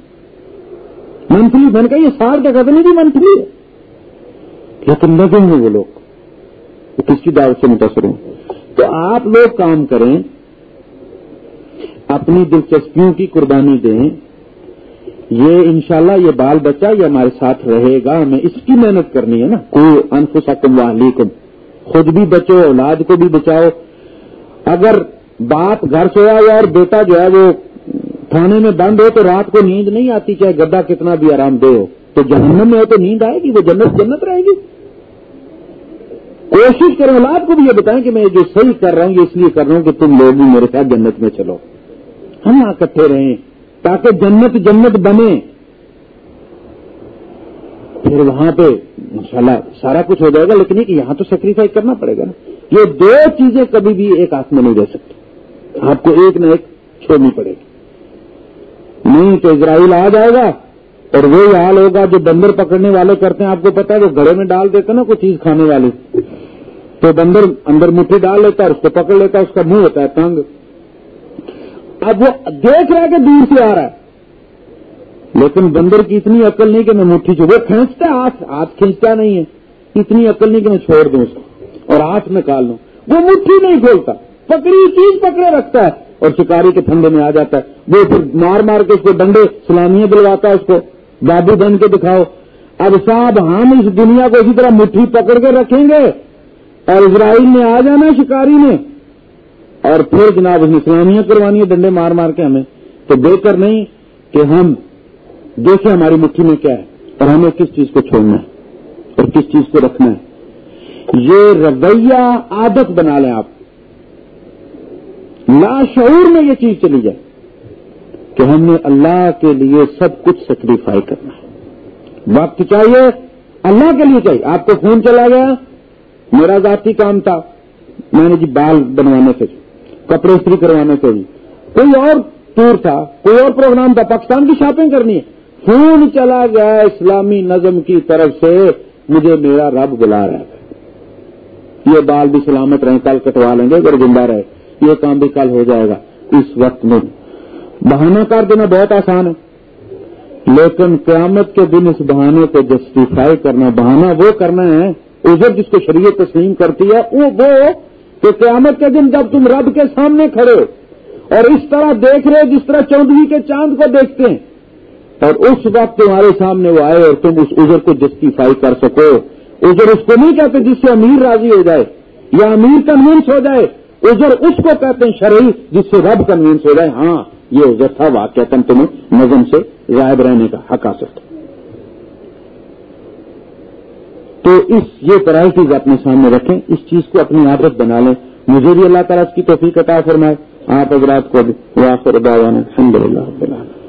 منتھلی بن کا یہ سال کا قدر نہیں بھی منتھلی ہے۔ لیکن لگیں گے وہ لوگ۔ کس کی دعوت سے متاثر ہوں؟ تو آپ لوگ کام کریں، اپنی دلچسپیوں کی قربانی دیں۔ یہ انشاءاللہ یہ بال بچہ یہ ہمارے ساتھ رہے گا، ہمیں اس کی محنت کرنی ہے نا۔ کوئی انفسکم واہلیکم خود بھی بچو، اولاد کو بھی بچاؤ۔ اگر باپ گھر سویا ہوا اور بیٹا جو ہے وہ تھانے میں بند ہو تو رات کو نیند نہیں آتی چاہے گدا کتنا بھی آرام دے ہو۔ تو جہنم میں ہو تو نیند آئے گی، وہ جنت جنت رہے گی۔ کوشش کریں اولاد کو بھی یہ بتائیں کہ میں جو صحیح کر رہا ہوں، یہ اس لیے کر رہا ہوں کہ تم لوگ بھی میرے ساتھ جنت میں چلو۔ ہم یہاں اکٹھے رہیں تاکہ جنت جنت بنے۔ پھر وہاں پہ انشاءاللہ سارا کچھ ہو جائے گا، لیکن ایک یہاں تو سیکریفائی کرنا پڑے گا نا۔ یہ دو چیزیں کبھی بھی ایک ہاتھ میں نہیں رہ سکتی۔ آپ کو ایک نہ ایک چھوڑنی پڑے گی۔ نہیں تو اسرائیل آ جائے گا اور وہی حال ہوگا جو بندر پکڑنے والے کرتے ہیں۔ آپ کو پتا ہے وہ گھڑے میں ڈال دیتے نا کوئی چیز کھانے والی۔ تو بندر اندر مٹھی ڈال لیتا ہے اس کو پکڑ لیتا ہے، اس کا منہ ہوتا ہے تنگ اب وہ دیکھ رہا ہے کہ دور سے آ رہا ہے۔ لیکن بندر کی اتنی عقل نہیں کہ میں مٹھی چھو وہ کھینچتا ہے ہاتھ ہاتھ کھینچتا نہیں ہے۔ اتنی عقل نہیں کہ میں چھوڑ دوں اس کو۔ اور ہاتھ نکال لوں۔ وہ مٹھی نہیں کھولتا، پکڑی چیز پکڑے رکھتا ہے۔ اور شکاری کے پھندے میں آ جاتا ہے۔ وہ پھر مار مار کے اس کو ڈنڈے سلامیاں دلواتا ہے اس کو۔ بابو بن کے دکھاؤ۔ اب صاحب، ہم اس دنیا کو اسی طرح مٹھی پکڑ کے رکھیں گے۔ اور اسرائیل میں آ جانا شکاری نے اور پھر جناب اس نے سلامیاں کروانی ہے ڈنڈے مار مار کے ہمیں۔ تو بے کر نہیں کہ ہم دیکھیں ہماری مٹھی میں کیا ہے اور ہمیں کس چیز کو چھوڑنا ہے اور کس چیز کو رکھنا ہے۔ یہ رویہ عادت بنا لیں آپ۔ لاشعور میں یہ چیز چلی جائے کہ ہم نے اللہ کے لیے سب کچھ سیکریفائی کرنا ہے۔ وقت چاہیے، اللہ کے لیے چاہیے۔ آپ کو فون چلا گیا، میرا ذاتی کام تھا۔ میں نے جی بال بنوانے سے کپڑے استری کروانے سے بھی کوئی اور ٹور تھا، کوئی اور پروگرام تھا، پاکستان کی شاپنگ کرنی ہے۔ فون چلا گیا اسلامی نظم کی طرف سے، مجھے میرا رب بلا رہا ہے۔ یہ بال بھی سلامت رہے کل کٹوا لیں گے، اگر زندہ رہے۔ یہ کام بھی کل ہو جائے گا۔ اس وقت میں۔ بہانہ کر دینا بہت آسان ہے۔ لیکن قیامت کے دن اس بہانے کو جسٹیفائی کرنا، بہانہ وہ کرنا ہے ازر جس کو شریعت تسلیم کرتی ہے، وہ وہ کہ قیامت کے دن جب تم رب کے سامنے کھڑے ہو اور اس طرح دیکھ رہے جس طرح چودھری کے چاند کو دیکھتے ہیں اور اس وقت تمہارے سامنے وہ آئے اور تم اس ازر کو جسٹیفائی کر سکو۔ ازر اس کو نہیں کہتے جس سے امیر راضی ہو جائے یا امیر کنوینس ہو جائے۔ ازر اس کو کہتے ہیں شرعی جس سے رب کنوینس ہو جائے۔ ہاں یہ ازر تھا واقع تمہیں نظم سے غائب رہنے کا حق حاصل تھا۔ تو اس یہ پرائرٹیز اپنے سامنے رکھیں۔ اس چیز کو اپنی عادت بنا لیں۔ مجھے بھی اللہ تعالیٰ کی توفیق عطا فرمائے۔ آپ حضرات کو بھی واخر الحمد للہ